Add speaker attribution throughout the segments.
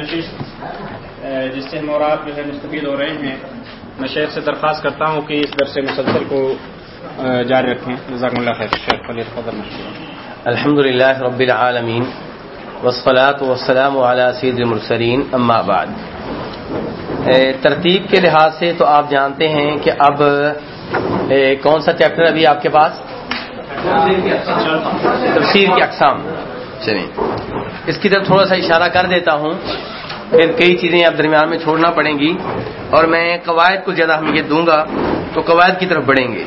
Speaker 1: نشست جس سے مورات جو ہے مستفید ہو رہے ہیں میں شیخ سے درخواست کرتا ہوں کہ اس درس مسلسل کو جاری رکھیں۔ جزاک اللہ خیر شیخ فلی فضل
Speaker 2: الحمد للہ رب العالمین وسلاۃ وسلام علی سید المرسلین اما بعد۔ ترتیب کے لحاظ سے تو آپ جانتے ہیں کہ اب کون سا چیپٹر ابھی آپ کے پاس؟ تفسیر کی اقسام۔ چلیں۔ اس کی طرف تھوڑا سا اشارہ کر دیتا ہوں پھر کئی چیزیں اب درمیان میں چھوڑنا پڑیں گی اور میں قواعد کو زیادہ اہمیت دوں گا تو قواعد کی طرف بڑھیں گے۔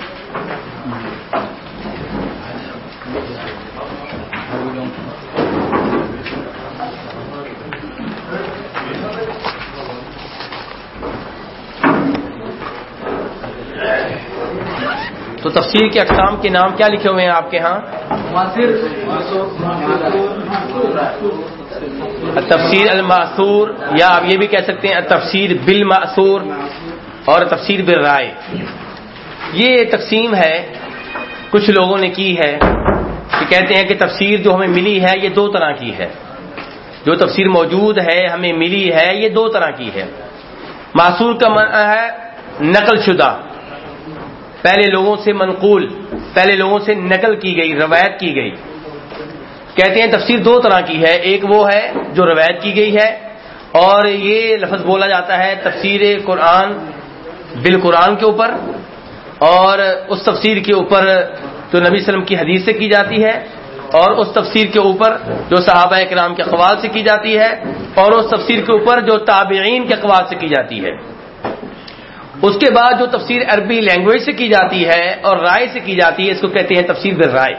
Speaker 2: تو تفسیر کے اقسام کے نام کیا لکھے ہوئے ہیں آپ کے ہاں؟ تفسیر الماثور یا آپ یہ بھی کہہ سکتے ہیں تفسیر بل اور تفسیر بل رائے یہ تقسیم ہے کچھ لوگوں نے کی ہے کہ کہتے ہیں کہ تفسیر جو ہمیں ملی ہے یہ دو طرح کی ہے۔ جو تفسیر موجود ہے ہمیں ملی ہے یہ دو طرح کی ہے۔ معصور کا من ہے نقل شدہ۔ پہلے لوگوں سے منقول، پہلے لوگوں سے نقل کی گئی، روایت کی گئی۔ کہتے ہیں تفسیر دو طرح کی ہے، ایک وہ ہے جو روایت کی گئی ہے، اور یہ لفظ بولا جاتا ہے تفسیر قرآن بال قرآن کے اوپر، اور اس تفسیر کے اوپر جو نبی وسلم کی حدیث سے کی جاتی ہے، اور اس تفسیر کے اوپر جو صحابہ کرام کے اقوال سے کی جاتی ہے، اور اس تفسیر کے اوپر جو تابعین کے اقوال سے کی جاتی ہے۔ اس کے بعد جو تفسیر عربی لینگویج سے کی جاتی ہے اور رائے سے کی جاتی ہے، اس کو کہتے ہیں تفسیر بر رائے۔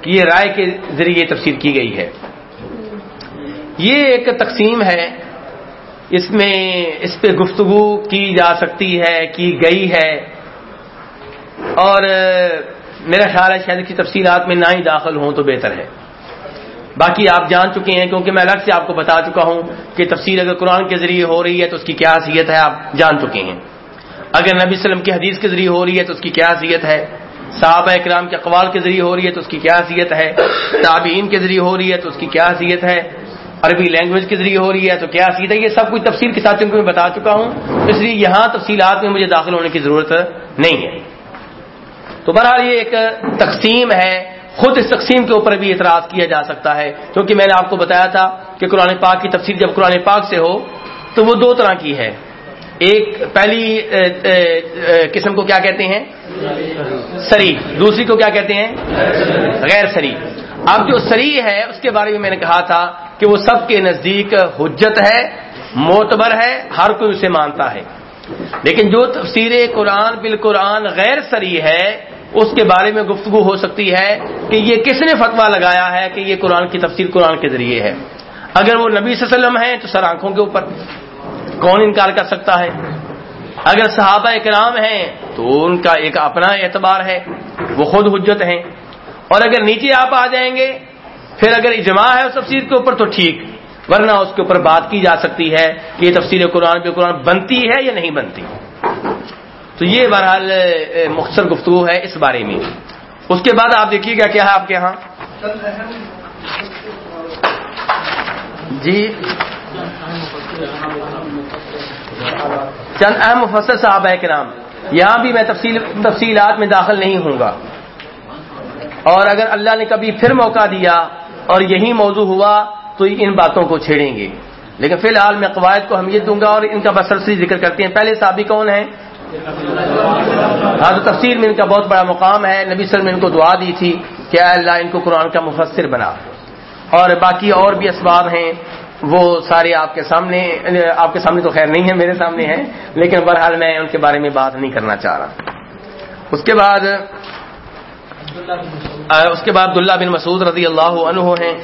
Speaker 2: کہ یہ رائے کے ذریعے تفسیر کی گئی ہے۔ یہ ایک تقسیم ہے۔ اس میں اس پہ گفتگو کی جا سکتی ہے، کی گئی ہے۔ اور میرا خیال ہے شاید کی تفصیلات میں نہ ہی داخل ہوں تو بہتر ہے۔ باقی آپ جان چکے ہیں کیونکہ میں الگ سے آپ کو بتا چکا ہوں کہ تفسیر اگر قرآن کے ذریعے ہو رہی ہے تو اس کی کیا حیثیت ہے، آپ جان چکے ہیں۔ اگر نبی وسلم کی حدیث کے ذریعے ہو رہی ہے تو اس کی کیا حیثیت ہے؟ صحابہ اکرام کے اقوال کے ذریعے ہو رہی ہے تو اس کی کیا حیثیت ہے؟ تابعین کے ذریعے ہو رہی ہے تو اس کی کیا حیثیت ہے؟ عربی لینگویج کے ذریعے ہو رہی ہے تو کیا حیثیت ہے؟ یہ سب کچھ تفصیل کے ساتھ میں بتا چکا ہوں، اس لیے یہاں تفصیلات میں مجھے داخل ہونے کی ضرورت نہیں ہے۔ تو بہرحال یہ ایک تقسیم ہے خود اس تقسیم کے اوپر بھی اعتراض کیا جا سکتا ہے۔ کیونکہ میں نے آپ کو بتایا تھا کہ قرآن پاک کی تفسیر جب قرآن پاک سے ہو، تو وہ دو طرح کی ہے۔ ایک پہلی قسم کو کیا کہتے ہیں؟ سری۔ دوسری کو کیا کہتے ہیں؟ غیر سری۔ اب جو سری ہے، اس کے بارے میں میں نے کہا تھا کہ وہ سب کے نزدیک حجت ہے، معتبر ہے، ہر کوئی اسے مانتا ہے۔ لیکن جو تفسیر قرآن بالقرآن غیر سری ہے اس کے بارے میں گفتگو ہو سکتی ہے کہ یہ کس نے فتوا لگایا ہے کہ یہ قرآن کی تفسیر قرآن کے ذریعے ہے۔ اگر وہ نبی صلی اللہ علیہ وسلم ہے تو سر آنکھوں کے اوپر کون انکار کر سکتا ہے؟ اگر صحابہ کرام ہیں تو ان کا ایک اپنا اعتبار ہے، وہ خود حجت ہیں۔ اور اگر نیچے آپ آ جائیں گے، پھر اگر اجماع ہے اس تفسیر کے اوپر تو ٹھیک، ورنہ اس کے اوپر بات کی جا سکتی ہے کہ یہ تفسیر قرآن پہ قرآن بنتی ہے یا نہیں بنتی۔ تو یہ بہرحال مختصر گفتگو ہے اس بارے میں۔ اس کے بعد آپ دیکھیے گا کیا ہے آپ کے یہاں۔ جی۔ چند اہم مفسر صاحب ہے کرام۔ یہاں بھی میں تفصیل، تفصیلات میں داخل نہیں ہوں گا۔ اور اگر اللہ نے کبھی پھر موقع دیا اور یہی موضوع ہوا، تو ان باتوں کو چھیڑیں گے۔ لیکن فی الحال میں قواعد کو ہم یہ دوں گا اور ان کا بسرسی ذکر کرتے ہیں۔ پہلے صحابی کون ہیں؟ ہاں تو تفسیر میں ان کا بہت بڑا مقام ہے۔ نبی سر نے ان کو دعا دی تھی کہ اللہ، ان کو قرآن کا مفسر بنا۔ اور باقی اور بھی اسباب ہیں۔ وہ سارے آپ کے سامنے، آپ کے سامنے تو خیر نہیں ہے میرے سامنے ہیں۔ لیکن بہرحال میں ان کے بارے میں بات نہیں کرنا چاہ رہا۔ اس کے بعد اس کے بعد عبداللہ بن مسعود رضی اللہ عنہ ہیں۔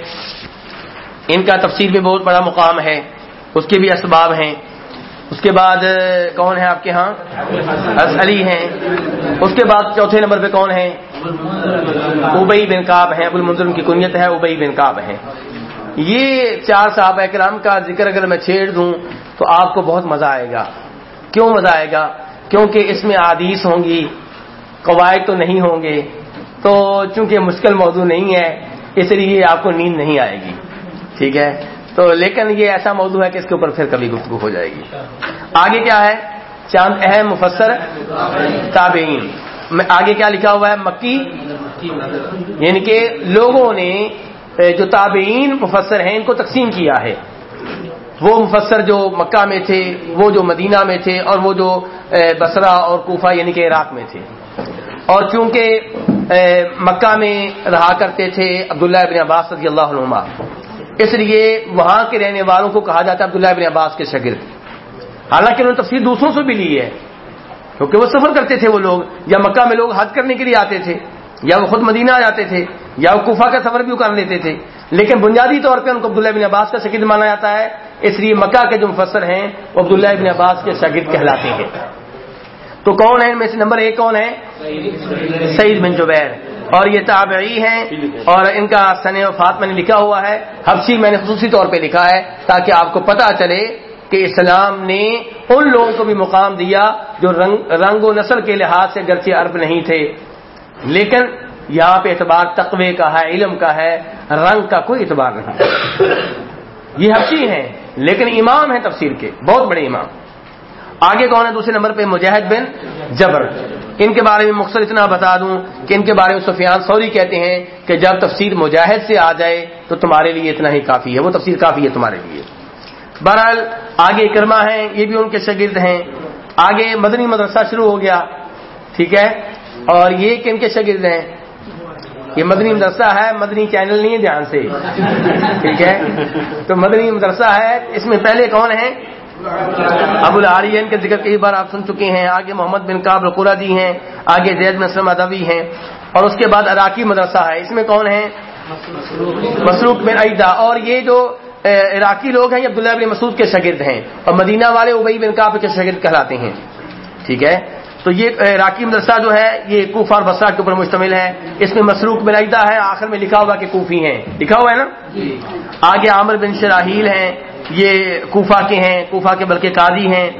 Speaker 2: ان کا تفصیل بھی بہت بڑا مقام ہے۔ اس کے بھی اسباب ہیں۔ اس کے بعد کون ہے آپ کے ہاں؟ علی ہیں۔ اس کے بعد چوتھے نمبر پہ کون ہیں؟ ابئی بن کاب ہیں۔ ابو المنظر کی کنیت ہے ابئی بن کاب ہیں۔ یہ چار صاحب کرام کا ذکر اگر میں چھیڑ دوں تو آپ کو بہت مزہ آئے گا۔ کیوں مزہ آئے گا؟ کیونکہ اس میں عادیث ہوں گی، قواعد تو نہیں ہوں گے۔ تو چونکہ مشکل موضوع نہیں ہے، اس لیے آپ کو نیند نہیں آئے گی۔ ٹھیک ہے؟ تو لیکن یہ ایسا موضوع ہے کہ اس کے اوپر پھر کبھی گفتگو ہو جائے گی۔ آگے کیا ہے؟ چاند اہم مفسر تابعین۔ آگے کیا لکھا ہوا ہے؟ مکی۔ یعنی کہ لوگوں نے جو تابعین مفسر ہیں، ان کو تقسیم کیا ہے۔ وہ مفسر جو مکہ میں تھے، وہ جو مدینہ میں تھے، اور وہ جو بسرا اور کوفہ یعنی کہ عراق میں تھے۔ اور چونکہ مکہ میں رہا کرتے تھے عبداللہ ابن عباس رضی اللہ عنہ اس لیے وہاں کے رہنے والوں کو کہا جاتا ہے عبداللہ ابن عباس کے شگرد حالانکہ انہوں نے تفصیل دوسروں سے بھی لی ہے، کیونکہ وہ سفر کرتے تھے وہ لوگ، یا مکہ میں لوگ حج کرنے کے لیے آتے تھے، یا وہ خود مدینہ آ جاتے تھے، یا وہ کوفہ کا سفر بھی کر لیتے تھے۔ لیکن بنیادی طور پہ ان کو عبداللہ ابن عباس کا شکید مانا جاتا ہے، اس لیے مکہ کے جو مفسر ہیں، وہ عبداللہ ابن عباس کے شاگرد کہلاتے ہیں۔ تو کون ہے ان میں سے نمبر ایک کون ہے؟ سعید بن جبیر۔ اور یہ تابعی ہیں اور ان کا سن وفات میں نے لکھا ہوا ہے حفصی میں نے خصوصی طور پہ لکھا ہے تاکہ آپ کو پتا چلے کہ اسلام نے ان لوگوں کو بھی مقام دیا جو رنگ رنگ و نسل کے لحاظ سے گرچہ عرب نہیں تھے۔ لیکن یہاں پہ اعتبار تقوی کا ہے علم کا ہے رنگ کا کوئی اعتبار نہیں۔ یہ حفصی ہیں لیکن امام ہیں تفسیر کے بہت بڑے امام۔ آگے کون ہے دوسرے نمبر پہ؟ مجاہد بن جبر۔ ان کے بارے میں مختصر اتنا بتا دوں کہ ان کے بارے میں سفیان سوری کہتے ہیں کہ جب تفسیر مجاہد سے آ جائے تو تمہارے لیے اتنا ہی کافی ہے، وہ تفسیر کافی ہے تمہارے لیے۔ بہرحال، آگے کرما ہیں، یہ بھی ان کے شاگرد ہیں۔ آگے مدنی مدرسہ شروع ہو گیا، ٹھیک ہے؟ اور یہ کن کے شاگرد ہیں۔ یہ مدنی مدرسہ ہے، مدنی چینل نہیں ہے دھیان سے، ٹھیک ہے؟ تو مدنی مدرسہ ہے، اس میں پہلے کون ہیں؟ ابو العارین کے ذکر کئی بار آپ سن چکے ہیں۔ آگے محمد بن کاب رقورہ دی ہیں آگے زید اسلم ادبی ہیں اور اس کے بعد عراقی مدرسہ ہے۔ اس میں کون ہے مسروق بن عیدہ۔ اور یہ جو عراقی لوگ ہیں یہ عبداللہ بن مسعود کے شاگرد ہیں۔ اور مدینہ والے ابئی بن کاب کے شاگرد کہلاتے ہیں۔ ٹھیک ہے؟ تو یہ عراقی مدرسہ جو ہے یہ کوف اور بسرا کے اوپر مشتمل ہے۔ اس میں مسروق بن عیدہ ہے آخر میں لکھا ہوا کہ کوفی ہیں۔ لکھا ہوا ہے نا؟ جی۔ آگے عامر بن شراحیل ہیں۔ یہ کوفہ کے ہیں کوفہ کے بلکہ قاضی ہیں۔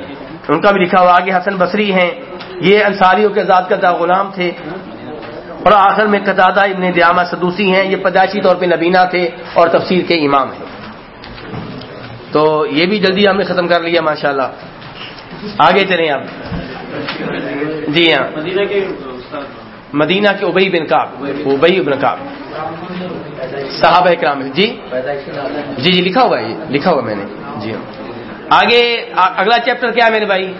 Speaker 2: ان کا بھی لکھا ہوا آگے حسن بصری ہیں۔ یہ انصاریوں کے ذات کا غلام تھے۔ اور آخر میں قطادہ ابن دیامہ سدوسی ہیں۔ یہ پیدائشی طور پہ نبینا تھے اور تفسیر کے امام ہیں۔ تو یہ بھی جلدی ہم نے ختم کر لیا ماشاء اللہ آگے چلیں آپ۔ جی ہاں۔ مدینہ کے ابئی بن کاب ابئی بن کاب صحابہ اکرام جی؟ جی جی لکھا ہوا ہے لکھا ہوا میں نے۔ جی ہاں۔ آگے اگلا چیپٹر کیا ہے میرے بھائی؟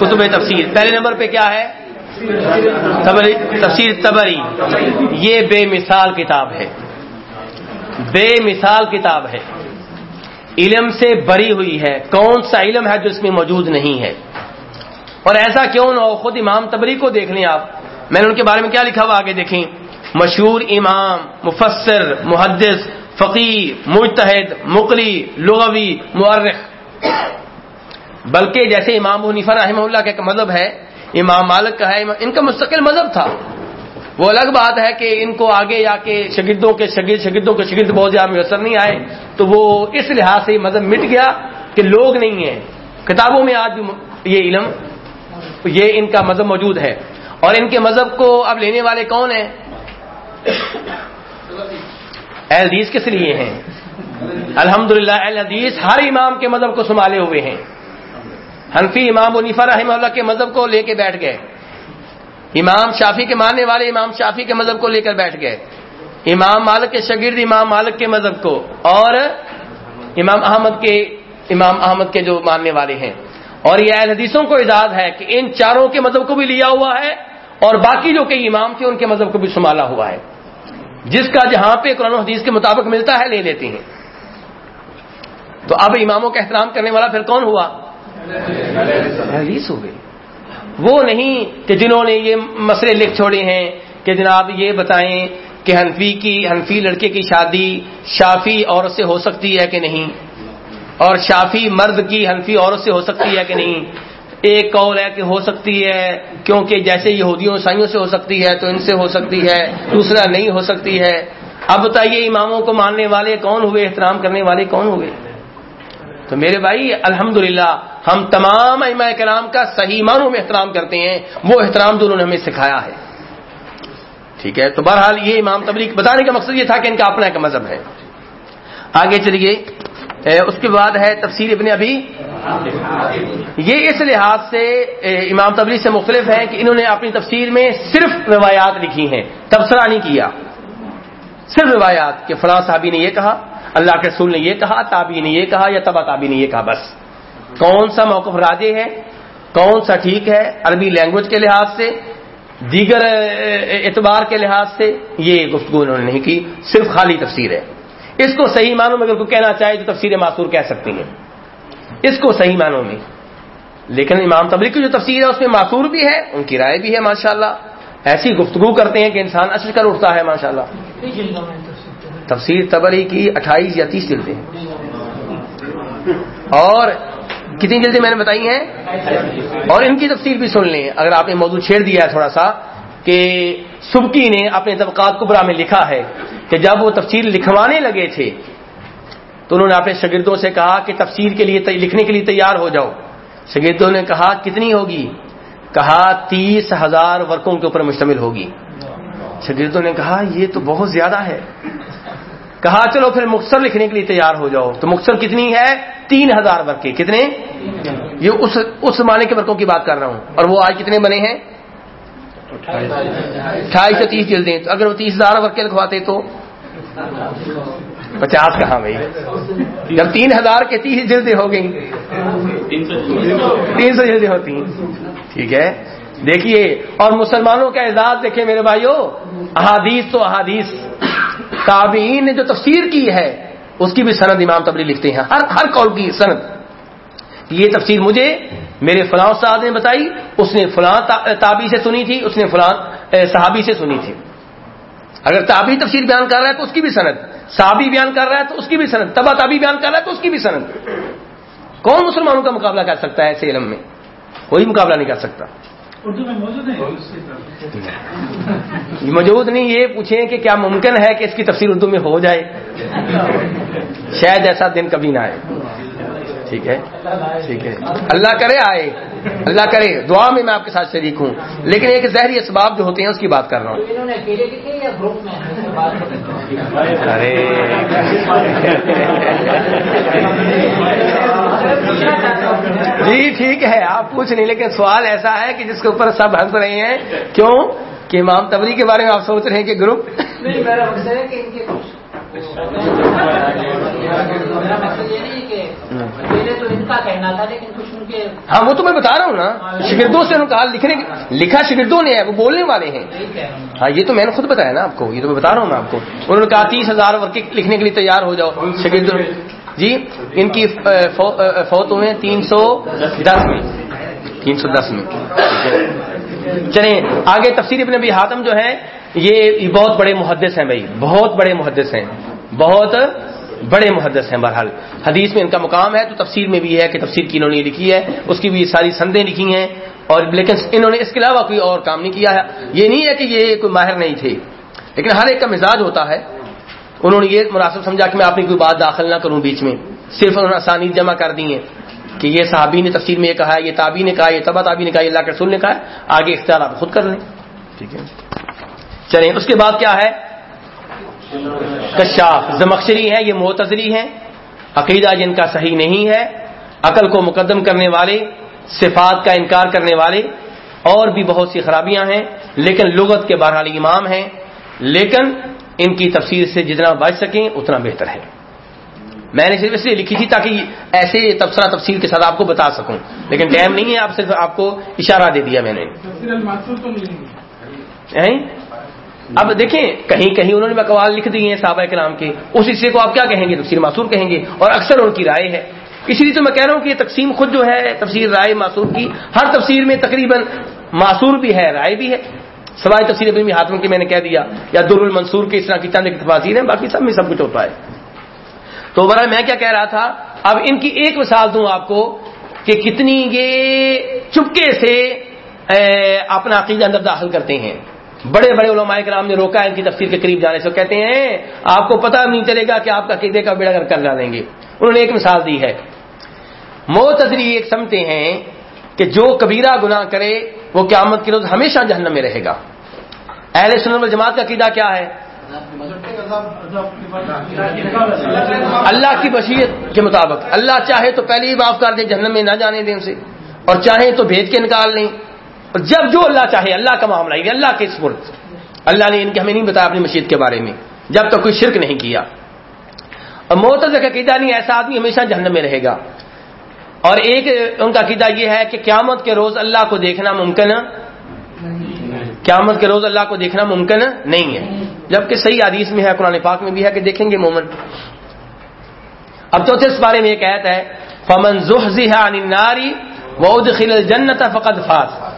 Speaker 2: کتب تفسیر۔ پہلے نمبر پہ کیا ہے؟ تفسیر تبری۔ یہ بے مثال کتاب ہے۔ بے مثال کتاب ہے۔ علم سے بری ہوئی ہے۔ کون سا علم ہے جو اس میں موجود نہیں ہے؟ اور ایسا کیوں نہ ہو؟ خود امام تبری کو دیکھ لیں آپ۔ میں نے ان کے بارے میں کیا لکھا ہوا آگے دیکھیں۔ مشہور امام، مفسر، محدث فقیر مجتہد مقری لغوی مورخ بلکہ جیسے امام حنیفہ رحمہ اللہ کا ایک مذہب ہے، امام مالک کا ہے ان کا مستقل مذہب تھا۔ وہ الگ بات ہے کہ ان کو آگے یا کے شگردوں کے شگرد شگردوں کے شگرد بہت زیادہ میسر نہیں آئے۔ تو وہ اس لحاظ سے مذہب مٹ گیا کہ لوگ نہیں ہیں۔ کتابوں میں آج بھی یہ علم یہ ان کا مذہب موجود ہے۔ اور ان کے مذہب کو اب لینے والے کون ہیں؟ اہل حدیث کس لیے ہیں؟ الحمد للہ حدیث، ہر امام کے مذہب کو سنبھالے ہوئے ہیں۔ حنفی امام ونیفا رحمہ اللہ کے مذہب کو لے کے بیٹھ گئے۔ امام شافی کے ماننے والے امام شافی کے مذہب کو لے کر بیٹھ گئے۔ امام مالک کے شگرد امام مالک کے مذہب کو۔ اور امام احمد کے، امام احمد کے جو ماننے والے ہیں۔ اور یہ اہل حدیثوں کو اجازت ہے کہ ان چاروں کے مذہب کو بھی لیا ہوا ہے اور باقی جو کئی امام تھے، ان کے مذہب کو بھی سنبھالا ہوا ہے۔ جس کا جہاں پہ قرآن و حدیث کے مطابق ملتا ہے لے لیتے ہیں۔ تو اب اماموں کا احترام کرنے والا پھر کون ہوا؟ حدیث ہو گئی۔ وہ نہیں کہ جنہوں نے یہ مسئلے لکھ چھوڑے ہیں کہ جناب یہ بتائیں کہ حنفی کی، حنفی لڑکے کی شادی شافی عورت سے ہو سکتی ہے کہ نہیں؟ اور شافی مرد کی، حنفی عورت سے ہو سکتی ہے کہ نہیں؟ ایک قول ہے کہ ہو سکتی ہے، کیونکہ جیسے یہودیوں عیسائیوں سے ہو سکتی ہے، تو ان سے ہو سکتی ہے، دوسرا نہیں ہو سکتی ہے۔ اب بتائیے، اماموں کو ماننے والے کون ہوئے؟ احترام کرنے والے کون ہوئے؟ تو میرے بھائی الحمد ہم تمام اما کلام کا صحیح معنوں میں احترام کرتے ہیں۔ وہ احترام جو انہوں نے ہمیں سکھایا ہے۔ ٹھیک ہے؟ تو بہرحال یہ امام تبلیغ بتانے کا مقصد یہ تھا کہ ان کا اپنا ایک مذہب ہے۔ آگے چلیے۔ اس کے بعد ہے تفسیر ابن ابھی یہ اس لحاظ سے امام تبری سے مختلف ہے کہ انہوں نے اپنی تفسیر میں صرف روایات لکھی ہیں، تبصرہ نہیں کیا۔ صرف روایات کہ فلاں صحابی نے یہ کہا، اللہ کے رسول نے یہ کہا تابی نے یہ کہا یا تبا تابی نے یہ کہا، بس۔ کون سا موقف راجے ہے؟ کون سا ٹھیک ہے؟ عربی لینگویج کے لحاظ سے، دیگر اعتبار کے لحاظ سے یہ گفتگو انہوں نے نہیں کی، صرف خالی تفسیر ہے۔ اس کو صحیح معنوں میں اگر کوئی کہنا چاہے تو تفسیر معصور کہہ سکتی ہیں۔ اس کو صحیح معنوں میں۔ لیکن امام تبری کی جو تفسیر ہے اس میں معصور بھی ہے، ان کی رائے بھی ہے، ماشاءاللہ۔ ایسی گفتگو کرتے ہیں کہ انسان اچھل کر اٹھتا ہے، ماشاءاللہ۔ تفسیر تبری کی اٹھائیس یا تیس جلدیں۔ اور کتنی جلدیں میں نے بتائی ہیں؟ اور ان کی تفسیر بھی سن لیں۔ اگر آپ نے موضوع چھیڑ دیا ہے تھوڑا سا کہ سبکی نے اپنے طبقات کبرا میں لکھا ہے کہ جب وہ تفسیر لکھوانے لگے تھے، تو انہوں نے اپنے شاگردوں سے کہا کہ تفسیر کے لیے لکھنے کے لیے تیار ہو جاؤ۔ شاگردوں نے کہا، کتنی ہوگی؟ کہا، تیس ہزار ورکوں کے اوپر مشتمل ہوگی۔ شاگردوں نے کہا، یہ تو بہت زیادہ ہے۔ کہا، چلو پھر مختصر لکھنے کے لیے تیار ہو جاؤ۔ تو مختصر کتنی ہے؟ تین ہزار ورقے کتنے؟ یہ اس اس زمانے کے ورقوں کی بات کر رہا ہوں۔ اور وہ آج کتنے بنے ہیں؟ اٹھائیس سے تیس جلدیں، تو اگر وہ تیس ہزار ورقے لکھواتے تو؟ پچاس کہاں بھائی؟ جب تین ہزار کے تیس جلدیں ہو گئی تین سو جلدیں ہوتی ہیں ٹھیک ہے۔ دیکھیے، اور مسلمانوں کا اعزاز دیکھیں میرے بھائیوں احادیث تو احادیث۔ تابعین نے جو تفسیر کی ہے، اس کی بھی سند امام تبری لکھتے ہیں۔ ہر ہر قول کی سند۔ یہ تفسیر مجھے میرے فلاں استاد نے بتائی اس نے فلاں تابی سے سنی تھی اس نے فلاں صحابی سے سنی تھی۔ اگر تابی تفسیر بیان کر رہا ہے تو اس کی بھی سند۔ صحابی بیان کر رہا ہے تو اس کی بھی سند۔ تبا تابی بیان کر رہا ہے تو اس کی بھی سند۔ کون مسلمانوں کا مقابلہ کر سکتا ہے ایسے علم میں؟ کوئی مقابلہ نہیں کر سکتا۔ اردو میں موجود موجود نہیں یہ پوچھیں کہ کیا ممکن ہے کہ اس کی تفسیر اردو میں ہو جائے؟ شاید ایسا دن کبھی نہ آئے۔ ٹھیک ہے؟ ٹھیک ہے۔ اللہ کرے آئے۔ اللہ کرے۔ دعا میں میں آپ کے ساتھ شریک ہوں۔ لیکن ایک زہری اسباب جو ہوتے ہیں اس کی بات کر رہا ہوں۔ ارے۔ جی ٹھیک ہے۔ آپ پوچھ نہیں لیکن سوال ایسا ہے کہ جس کے اوپر سب ہنس رہے ہیں۔ کیوں؟ کہ امام تبری کے بارے میں آپ سوچ رہے ہیں کہ گروپ؟ ہاں وہ تو میں بتا رہا ہوں نا۔ شگردوں سے کہا لکھنے لکھا شگردوں نے ہے وہ بولنے والے ہیں۔ ہاں یہ تو میں نے خود بتایا نا آپ کو یہ تو میں بتا رہا ہوں آپ کو۔ انہوں نے کہا تیس ہزار لکھنے کے لیے تیار ہو جاؤ شگردوں۔ جی ان کی فوت ہوئے تین سو دس۔ میں تین سو دس میں۔ چلیں آگے تفسیر ابن ابی حاتم جو ہے یہ بہت بڑے محدث ہیں بھائی، بہت بڑے محدث ہیں، بہت بڑے محدث ہیں بہرحال۔ حدیث میں ان کا مقام ہے تو تفسیر میں بھی ہے کہ تفسیر کی انہوں نے لکھی ہے، اس کی بھی ساری سندیں لکھی ہیں اور لیکن انہوں نے اس کے علاوہ کوئی اور کام نہیں کیا ہے۔ یہ نہیں ہے کہ یہ کوئی ماہر نہیں تھے، لیکن ہر ایک کا مزاج ہوتا ہے۔ انہوں نے یہ مناسب سمجھا کہ میں اپنی کوئی بات داخل نہ کروں بیچ میں۔ صرف انہوں نے آسانی جمع کر دی ہیں کہ یہ صحابی نے تفسیر میں یہ کہا ہے، یہ تابی نے کہا یہ تبا تابی نے کہا یہ اللہ کے رسول نے کہا آگے اختیار آپ خود کر لیں۔ ٹھیک ہے۔ چلیں اس کے بعد کیا ہے؟ کشاف زمخشری ہے یہ معتزری ہیں۔ عقیدہ جن کا صحیح نہیں ہے عقل کو مقدم کرنے والے صفات کا انکار کرنے والے اور بھی بہت سی خرابیاں ہیں لیکن لغت کے بہرحال امام ہیں۔ لیکن ان کی تفسیر سے جتنا بچ سکیں اتنا بہتر ہے۔ میں نے صرف اس لیے لکھی تھی تاکہ ایسے تبصرہ تفصیل کے ساتھ آپ کو بتا سکوں۔ لیکن ٹائم نہیں ہے آپ صرف آپ کو اشارہ دے دیا میں نے۔ اب دیکھیں، کہیں کہیں انہوں نے مقوال لکھ دیے ہیں صحابہ کلام کے۔ اس حصے کو آپ کیا کہیں گے؟ تفسیر معصور کہیں گے۔ اور اکثر ان کی رائے ہے۔ اسی لیے تو میں کہہ رہا ہوں کہ یہ تقسیم خود جو ہے، تفسیر رائے معصور کی، ہر تفسیر میں تقریباً معصور بھی ہے، رائے بھی ہے۔ سوائے تفصیل ابن ہاتھوں کی میں نے کہہ دیا، یا در المنصور کے اس طرح کی چند تفاصیر ہیں، باقی سب میں سب کچھ ہوتا ہے تو برائے میں کیا کہہ رہا تھا؟ اب ان کی ایک مثال دوں آپ کو کہ کتنی یہ چپکے سے اپنا عقیدہ اندر داخل کرتے ہیں۔ بڑے بڑے علماء کرام نے روکا ہے ان کی تفسیر کے قریب جانے سے۔ کہتے ہیں، آپ کو پتہ نہیں چلے گا کہ آپ کا عقیدے کا بیڑا کر ڈالیں گے۔ انہوں نے ایک مثال دی ہے۔ موتری ایک سمتے ہیں کہ جو کبیرہ گناہ کرے، وہ قیامت کے روز ہمیشہ جہنم میں رہے گا۔ اہل سنت جماعت کا عقیدہ کیا ہے؟ اللہ کی بشیت کے مطابق۔ اللہ چاہے تو پہلے ہی معاف کر دیں، جہنم میں نہ جانے دیں اسے۔ اور چاہے تو بھیج کے نکال لیں۔ اور جب جو اللہ چاہے، اللہ کا معاملہ یہ اللہ کے سپرد اللہ نے ان کے، ہمیں نہیں بتایا اپنی مشیت کے بارے میں۔ جب تک کوئی شرک نہیں کیا۔ اور موتز کا عقیدہ نہیں، ایسا آدمی ہمیشہ جہنم میں رہے گا۔ اور ایک، ان کا عقیدہ یہ ہے کہ قیامت کے روز اللہ کو دیکھنا ممکن قیامت کے روز اللہ کو دیکھنا ممکن نہیں ہے۔ جبکہ صحیح حدیث میں ہے، قرآن پاک میں بھی ہے کہ دیکھیں گے مومن۔ اب چوتھے اس بارے میں یہ کہتا ہے، فمن ناری خل جنت فقط فاس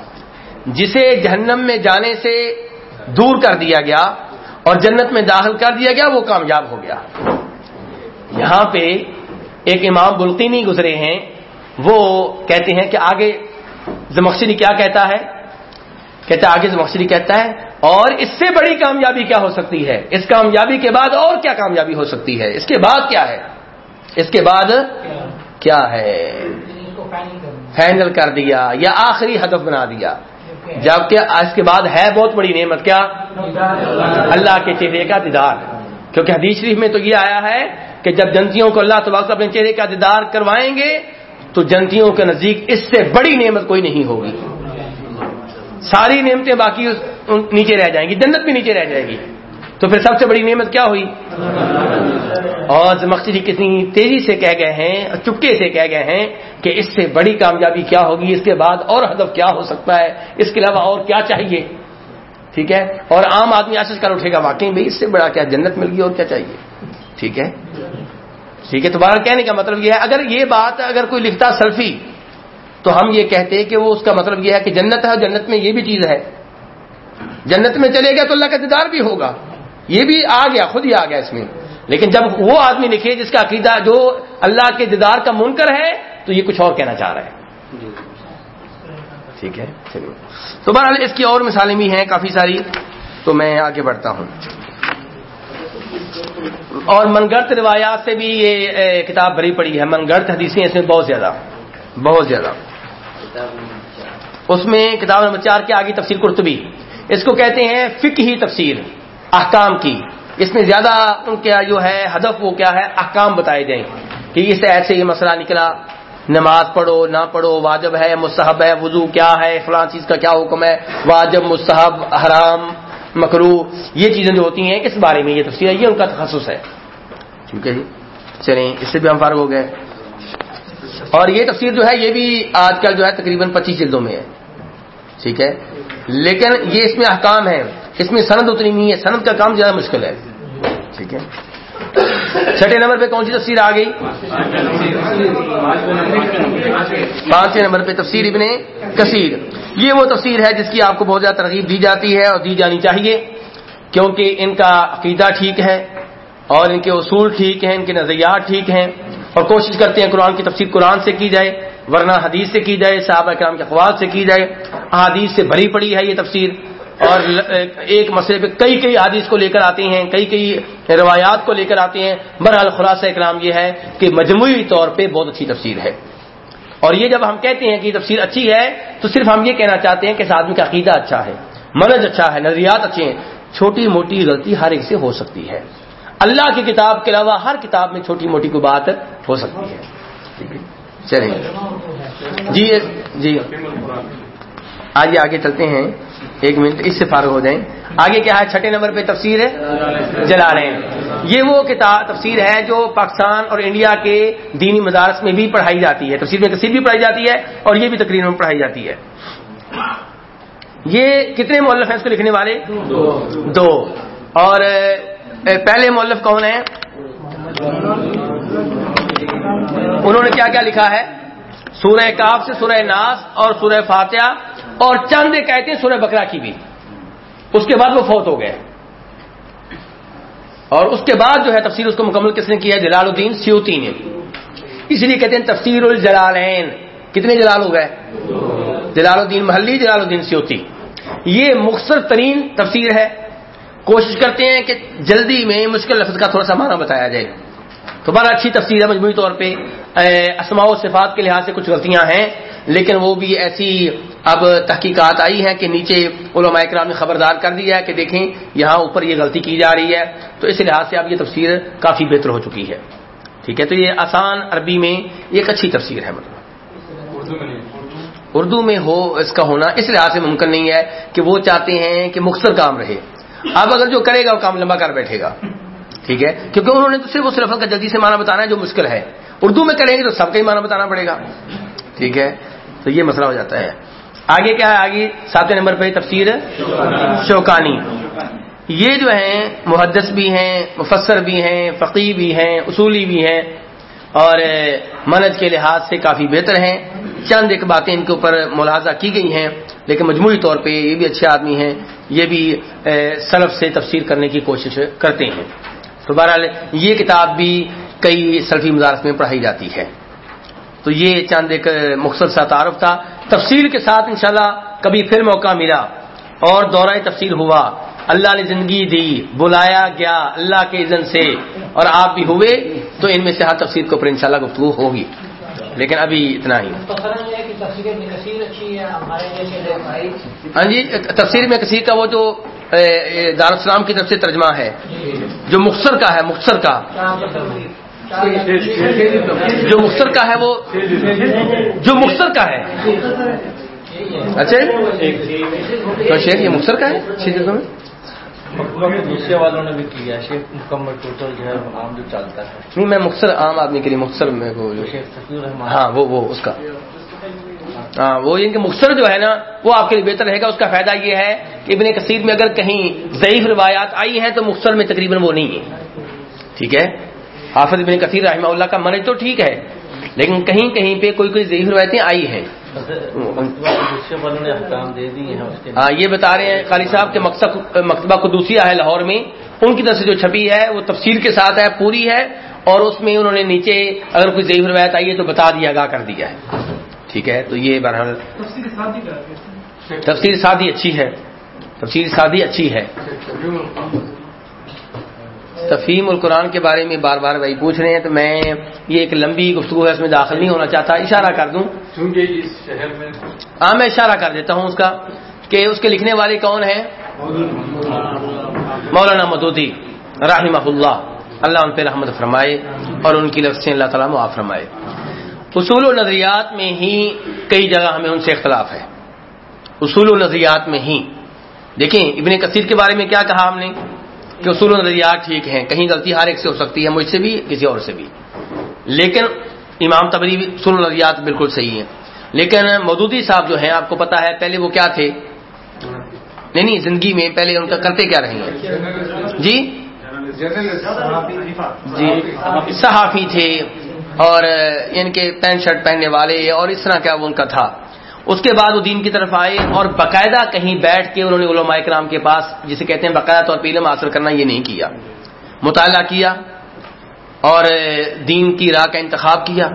Speaker 2: جسے جہنم میں جانے سے دور کر دیا گیا اور جنت میں داخل کر دیا گیا وہ کامیاب ہو گیا۔ یہاں پہ ایک امام بلقینی گزرے ہیں۔ وہ کہتے ہیں کہ آگے زمخشری کیا کہتا ہے؟ کہتا ہے آگے زمخشری کہتا ہے اور اس سے بڑی کامیابی کیا ہو سکتی ہے؟ اس کامیابی کے بعد اور کیا کامیابی ہو سکتی ہے؟ اس کے بعد کیا ہے؟ اس کے بعد کیا ہے؟ فائنل کر دیا یا آخری ہدف بنا دیا۔ جبکہ اس کے بعد ہے بہت بڑی نعمت، کیا؟ اللہ کے چہرے کا دیدار۔ کیونکہ حدیث شریف میں تو یہ آیا ہے کہ جب جنتیوں کو اللہ تبارک اپنے چہرے کا دیدار کروائیں گے، تو جنتیوں کے نزدیک اس سے بڑی نعمت کوئی نہیں ہوگی۔ ساری نعمتیں باقی نیچے رہ جائیں گی، جنت بھی نیچے رہ جائے گی۔ تو پھر سب سے بڑی نعمت کیا ہوئی؟ اور مقصدی جی کتنی تیزی سے کہہ گئے ہیں، چپکے سے کہہ گئے ہیں کہ اس سے بڑی کامیابی کیا ہوگی، اس کے بعد اور ہدف کیا ہو سکتا ہے، اس کے علاوہ اور کیا چاہیے؟ ٹھیک ہے؟ اور عام آدمی آشش کر اٹھے گا، واقعی بھائی اس سے بڑا کیا جنت مل گئی اور کیا چاہیے؟ ٹھیک ہے؟ ٹھیک ہے تمہارا کہنے کا مطلب یہ ہے، اگر یہ بات اگر کوئی لکھتا سلفی، تو ہم یہ کہتے کہ وہ اس کا مطلب یہ ہے کہ جنت ہے اور جنت میں یہ بھی چیز ہے۔ جنت میں چلے گا تو اللہ کا دیدار بھی ہوگا۔ یہ بھی آ گیا خود ہی آ گیا اس میں۔ لیکن جب وہ آدمی لکھے جس کا عقیدہ جو اللہ کے دیدار کا منکر ہے تو یہ کچھ اور کہنا چاہ رہا ہے۔ ٹھیک ہے چلیے۔ تو بہرحال اس کی اور مثالیں بھی ہیں کافی ساری۔ تو میں آگے بڑھتا ہوں۔ اور منگرت روایات سے بھی یہ کتاب بھری پڑی ہے۔ منگرت حدیثیں اس میں بہت زیادہ بہت زیادہ۔ اس میں کتاب نمبر چار کے آگے تفسیر قرطبی۔ اس کو کہتے ہیں فک ہی تفسیر۔ احکام کی۔ اس میں زیادہ ان کا جو ہے ہدف وہ کیا ہے؟ احکام بتائے جائیں۔ کہ اس ایسے یہ مسئلہ نکلا۔ نماز پڑھو، نہ پڑھو، واجب ہے، مستحب ہے، وضو کیا ہے، فلاں چیز کا کیا حکم ہے؟ واجب، مستحب، حرام مکرو یہ چیزیں جو ہوتی ہیں، اس بارے میں یہ تفصیل ہے، یہ ان کا تخصص ہے۔ ٹھیک ہے جی۔ چلیں، اس سے بھی ہم فارغ ہو گئے۔ اور یہ تفسیر جو ہے، یہ بھی آج کل جو ہے تقریباً پچیس جلدوں میں ہے۔ ٹھیک ہے۔ لیکن یہ اس میں احکام ہے اس میں سند اتنی نہیں ہے، سند کا کام زیادہ مشکل ہے۔ ٹھیک ہے۔ چھٹے نمبر پہ کون سی تفسیر آ گئی؟ پانچویں نمبر پہ تفسیر ابن کثیر۔ یہ وہ تفسیر ہے جس کی آپ کو بہت زیادہ ترغیب دی جاتی ہے اور دی جانی چاہیے، کیونکہ ان کا عقیدہ ٹھیک ہے اور ان کے اصول ٹھیک ہیں، ان کے نظریات ٹھیک ہیں۔ اور کوشش کرتے ہیں قرآن کی تفسیر قرآن سے کی جائے، ورنہ حدیث سے کی جائے، صحابہ کرام کے اخبار سے کی جائے۔ حدیث سے بھری پڑی ہے یہ تفسیر۔ اور ایک مسئلے پہ کئی کئی حادیث کو لے کر آتے ہیں، کئی کئی روایات کو لے کر آتے ہیں۔ برحال خلاصہ اکرام یہ ہے کہ مجموعی طور پہ بہت اچھی تفسیر ہے۔ اور یہ جب ہم کہتے ہیں کہ یہ تفسیر اچھی ہے، تو صرف ہم یہ کہنا چاہتے ہیں کہ اس آدمی کا عقیدہ اچھا ہے منج اچھا ہے، نظریات اچھے ہیں۔ چھوٹی موٹی غلطی ہر ایک سے ہو سکتی ہے۔ اللہ کی کتاب کے علاوہ ہر کتاب میں چھوٹی موٹی کوئی بات ہو سکتی ہے۔ چلیے جی جی۔ آگے آگے چلتے ہیں۔ ایک منٹ، اس سے فارغ ہو جائیں۔ آگے کیا ہے؟ چھٹے نمبر پہ تفسیر ہے؟ جلا رہے ہیں یہ وہ کتاب تفسیر ہے جو پاکستان اور انڈیا کے دینی مدارس میں بھی پڑھائی جاتی ہے۔ تفسیر میں کثیر بھی پڑھائی جاتی ہے اور یہ بھی تقریر میں پڑھائی جاتی ہے۔ یہ کتنے مولف ہیں اس کو لکھنے والے؟ دو۔ اور پہلے مولف کون ہیں؟ انہوں نے کیا کیا لکھا ہے؟ سورہ کاف سے سورہ ناس اور سورہ فاتحہ اور چند کہتے ہیں سورہ بکرا کی بھی۔ اس کے بعد وہ فوت ہو گئے۔ اور اس کے بعد جو ہے تفسیر اس کو مکمل کس نے کیا جلال الدین سیوتی نے۔ اس لیے کہتے ہیں تفسیر الجلالین۔ کتنے جلال ہو گئے؟ جلال الدین محلی، جلال الدین سیوتی۔ یہ مختصر ترین تفسیر ہے۔ کوشش کرتے ہیں کہ جلدی میں مشکل لفظ کا تھوڑا سا معنی بتایا جائے۔ تو بڑا اچھی تفسیر ہے مجموعی طور پہ اسماع و صفات کے لحاظ سے کچھ غلطیاں ہیں لیکن وہ بھی ایسی اب تحقیقات آئی ہیں کہ نیچے علماء اکرام نے خبردار کر دیا ہے کہ دیکھیں یہاں اوپر یہ غلطی کی جا رہی ہے۔ تو اس لحاظ سے اب یہ تفسیر کافی بہتر ہو چکی ہے۔ ٹھیک ہے تو یہ آسان عربی میں ایک اچھی تفسیر ہے۔ مطلب اردو میں ہو اس کا ہونا اس لحاظ سے ممکن نہیں ہے کہ وہ چاہتے ہیں کہ مختصر کام رہے۔ اب اگر جو کرے گا وہ کام لمبا کر بیٹھے گا۔ ٹھیک ہے؟ کیونکہ انہوں نے تو صرف اس لفظ کا جلدی سے معنی بتانا ہے جو مشکل ہے۔ اردو میں کریں گے تو سب کا ہی معنی بتانا پڑے گا۔ ٹھیک ہے؟ تو یہ مسئلہ ہو جاتا ہے۔ آگے کیا ہے؟ آگے ساتویں نمبر پہ تفسیر۔ شوکانی۔ یہ جو ہیں، محدث بھی ہیں، مفسر بھی ہیں فقی بھی ہیں، اصولی بھی ہیں۔ اور منج کے لحاظ سے کافی بہتر ہیں۔ چند ایک باتیں ان کے اوپر ملاحظہ کی گئی ہیں، لیکن مجموعی طور پہ یہ بھی اچھے آدمی ہیں۔ یہ بھی سلف سے تفسیر کرنے کی کوشش کرتے ہیں۔ تو بہرحال یہ کتاب بھی کئی سلفی مدارس میں پڑھائی جاتی ہے۔ تو یہ چاند ایک مختصر سا تعارف تھا۔ تفصیل کے ساتھ انشاءاللہ کبھی پھر موقع ملا۔ اور دورہ تفصیل ہوا۔ اللہ نے زندگی دی، بلایا گیا اللہ کے اذن سے اور آپ بھی ہوئے۔ تو ان میں سے ہر تفصیل کے اوپر انشاءاللہ گفتگو ہوگی۔ لیکن ابھی اتنا ہی۔ ہاں جی تفسیر میں کثیر کا وہ جو دارالسلام کی طرف سے ترجمہ ہے جو مختصر کا ہے مختصر کا۔ جو مختصر کا ہے وہ جو مختصر کا ہے۔ اچھا تو شیخ یہ مختصر کا ہے؟ چھ جگہ میں
Speaker 3: دوسرے والوں نے بھی کیا شیخ مکمل ٹوٹل جو ہے عام جو چلتا ہے۔
Speaker 2: نہیں میں مختصر عام آدمی کے لیے مختصر میں ہاں وہ وہ اس کا۔ ہاں وہ ان کے مختصر جو ہے نا وہ آپ کے لیے بہتر رہے گا۔ اس کا فائدہ یہ ہے کہ ابن کثیر میں اگر کہیں ضعیف روایات آئی ہیں تو مختصر میں تقریباً وہ نہیں ہے۔ ٹھیک ہے؟ حافظ ابن کثیر رحمہ اللہ کا منج تو ٹھیک ہے لیکن کہیں کہیں پہ کوئی کوئی ضعیف روایتیں آئی ہیں۔
Speaker 3: دوسرے والوں نے احکام دے دیے ہیں اس کے
Speaker 2: ہاں یہ بتا رہے ہیں قاری صاحب کے مکتبہ قدوسیہ ہے لاہور میں۔ ان کی طرف سے جو چھپی ہے وہ تفصیل کے ساتھ ہے پوری ہے اور اس میں انہوں نے نیچے اگر کوئی ضعیف روایت آئی ہے تو بتا دیا گا کر دیا ہے۔ ٹھیک ہے تو یہ بہرحال تفصیل سادی اچھی ہے۔ تفصیل سادی اچھی ہے۔ تفہیم القرآن کے بارے میں بار بار بھائی پوچھ رہے ہیں تو میں یہ ایک لمبی گفتگو ہے اس میں داخل نہیں ہونا چاہتا اشارہ کر دوں۔ ہاں میں اشارہ کر دیتا ہوں اس کا کہ اس کے لکھنے والے کون ہیں؟ مولانا مدودی رحمہ اللہ۔ اللہ ان پہ رحمت فرمائے اور ان کی لفظ سے اللہ تعالیٰ معاف فرمائے۔ اصول و نظریات میں ہی کئی جگہ ہمیں ان سے اختلاف ہے۔ اصول و نظریات میں ہی۔ دیکھیں ابن کثیر کے بارے میں کیا کہا ہم نے؟ کہ اصول و نظریات ٹھیک ہیں، کہیں غلطی ہر ایک سے ہو سکتی ہے، مجھ سے بھی، کسی اور سے بھی۔ لیکن امام تبری اصول و نظریات بالکل صحیح ہیں۔ لیکن مودودی صاحب جو ہیں، آپ کو پتا ہے، پہلے وہ کیا تھے؟ نہیں نہیں، زندگی میں پہلے ان کا کرتے کیا رہے ہیں جی؟ جی صحافی تھے اور یعنی ان کے پینٹ شرٹ پہننے والے اور اس طرح کیا وہ ان کا تھا؟ اس کے بعد وہ دین کی طرف آئے اور باقاعدہ کہیں بیٹھ کے انہوں نے علماء کرام کے پاس جسے کہتے ہیں باقاعدہ طور پہ علم حاصل کرنا یہ نہیں کیا، مطالعہ کیا اور دین کی راہ کا انتخاب کیا۔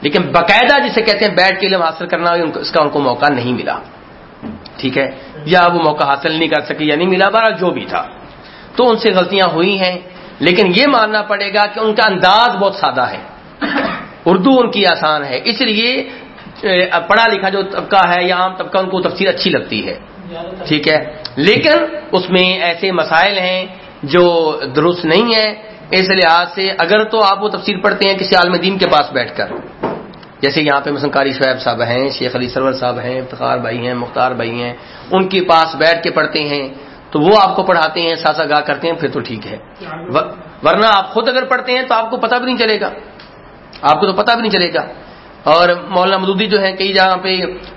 Speaker 2: لیکن باقاعدہ جسے کہتے ہیں بیٹھ کے علم حاصل کرنا اس کا ان کو موقع نہیں ملا۔ ٹھیک ہے؟ یا وہ موقع حاصل نہیں کر سکے یا نہیں ملا بارہ جو بھی تھا۔ تو ان سے غلطیاں ہوئی ہیں، لیکن یہ ماننا پڑے گا کہ ان کا انداز بہت سادہ ہے۔ اردو ان کی آسان ہے، اس لیے پڑھا لکھا جو طبقہ ہے یا عام طبقہ ان کو تفسیر اچھی لگتی ہے۔ ٹھیک ہے۔ لیکن اس میں ایسے مسائل ہیں جو درست نہیں ہیں۔ اس لحاظ سے اگر تو آپ وہ تفسیر پڑھتے ہیں کسی عالم دین کے پاس بیٹھ کر۔ جیسے یہاں پہ مثلا قاری شعیب صاحب ہیں، شیخ علی سرور صاحب ہیں، افتخار بھائی ہیں، مختار بھائی ہیں۔ ان کے پاس بیٹھ کے پڑھتے ہیں۔ تو وہ آپ کو پڑھاتے ہیں ساسا گاہ کرتے ہیں، پھر تو ٹھیک ہے۔ ورنہ آپ خود اگر پڑھتے ہیں تو آپ کو پتہ بھی نہیں چلے گا۔ آپ کو تو پتہ بھی نہیں چلے گا۔ اور مولانا مدودی جو ہے کئی جگہ پہ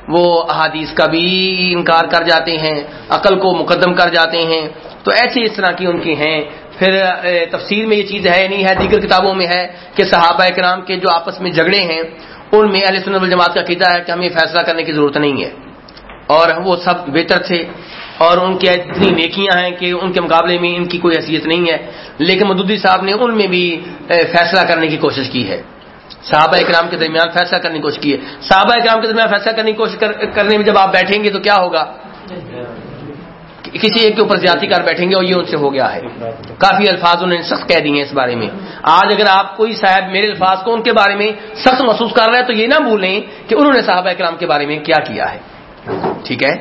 Speaker 2: وہ احادیث کا بھی انکار کر جاتے ہیں، عقل کو مقدم کر جاتے ہیں۔ تو ایسی اس طرح کی ان کی ہیں۔ پھر تفسیر میں یہ چیز ہے یعنی نہیں ہے دیگر کتابوں میں ہے کہ صحابہ کرام کے جو آپس میں جھگڑے ہیں، ان میں اہل سنت الجماعت کا قیدا ہے کہ ہمیں فیصلہ کرنے کی ضرورت نہیں ہے۔ اور وہ سب بہتر تھے۔ اور ان کی اتنی نیکیاں ہیں کہ ان کے مقابلے میں ان کی کوئی حیثیت نہیں ہے۔ لیکن مدودی صاحب نے ان میں بھی فیصلہ کرنے کی کوشش کی ہے۔ صحابہ اکرام کے درمیان فیصلہ کرنے کی کوشش کی ہے۔ صحابہ اکرام کے درمیان فیصلہ کرنے کی کوشش کرنے میں جب آپ بیٹھیں گے تو کیا ہوگا؟ کسی ایک کے اوپر زیادتی کار بیٹھیں گے اور یہ ان سے ہو گیا ہے۔ کافی الفاظ انہوں نے سخت کہہ دیے ہیں اس بارے میں۔ آج اگر آپ کوئی صاحب میرے الفاظ کو ان کے بارے میں سخت محسوس کر رہے ہیں تو یہ نہ بھولیں کہ انہوں نے صحابہ کرام کے بارے میں کیا کیا ہے۔ ٹھیک ہے؟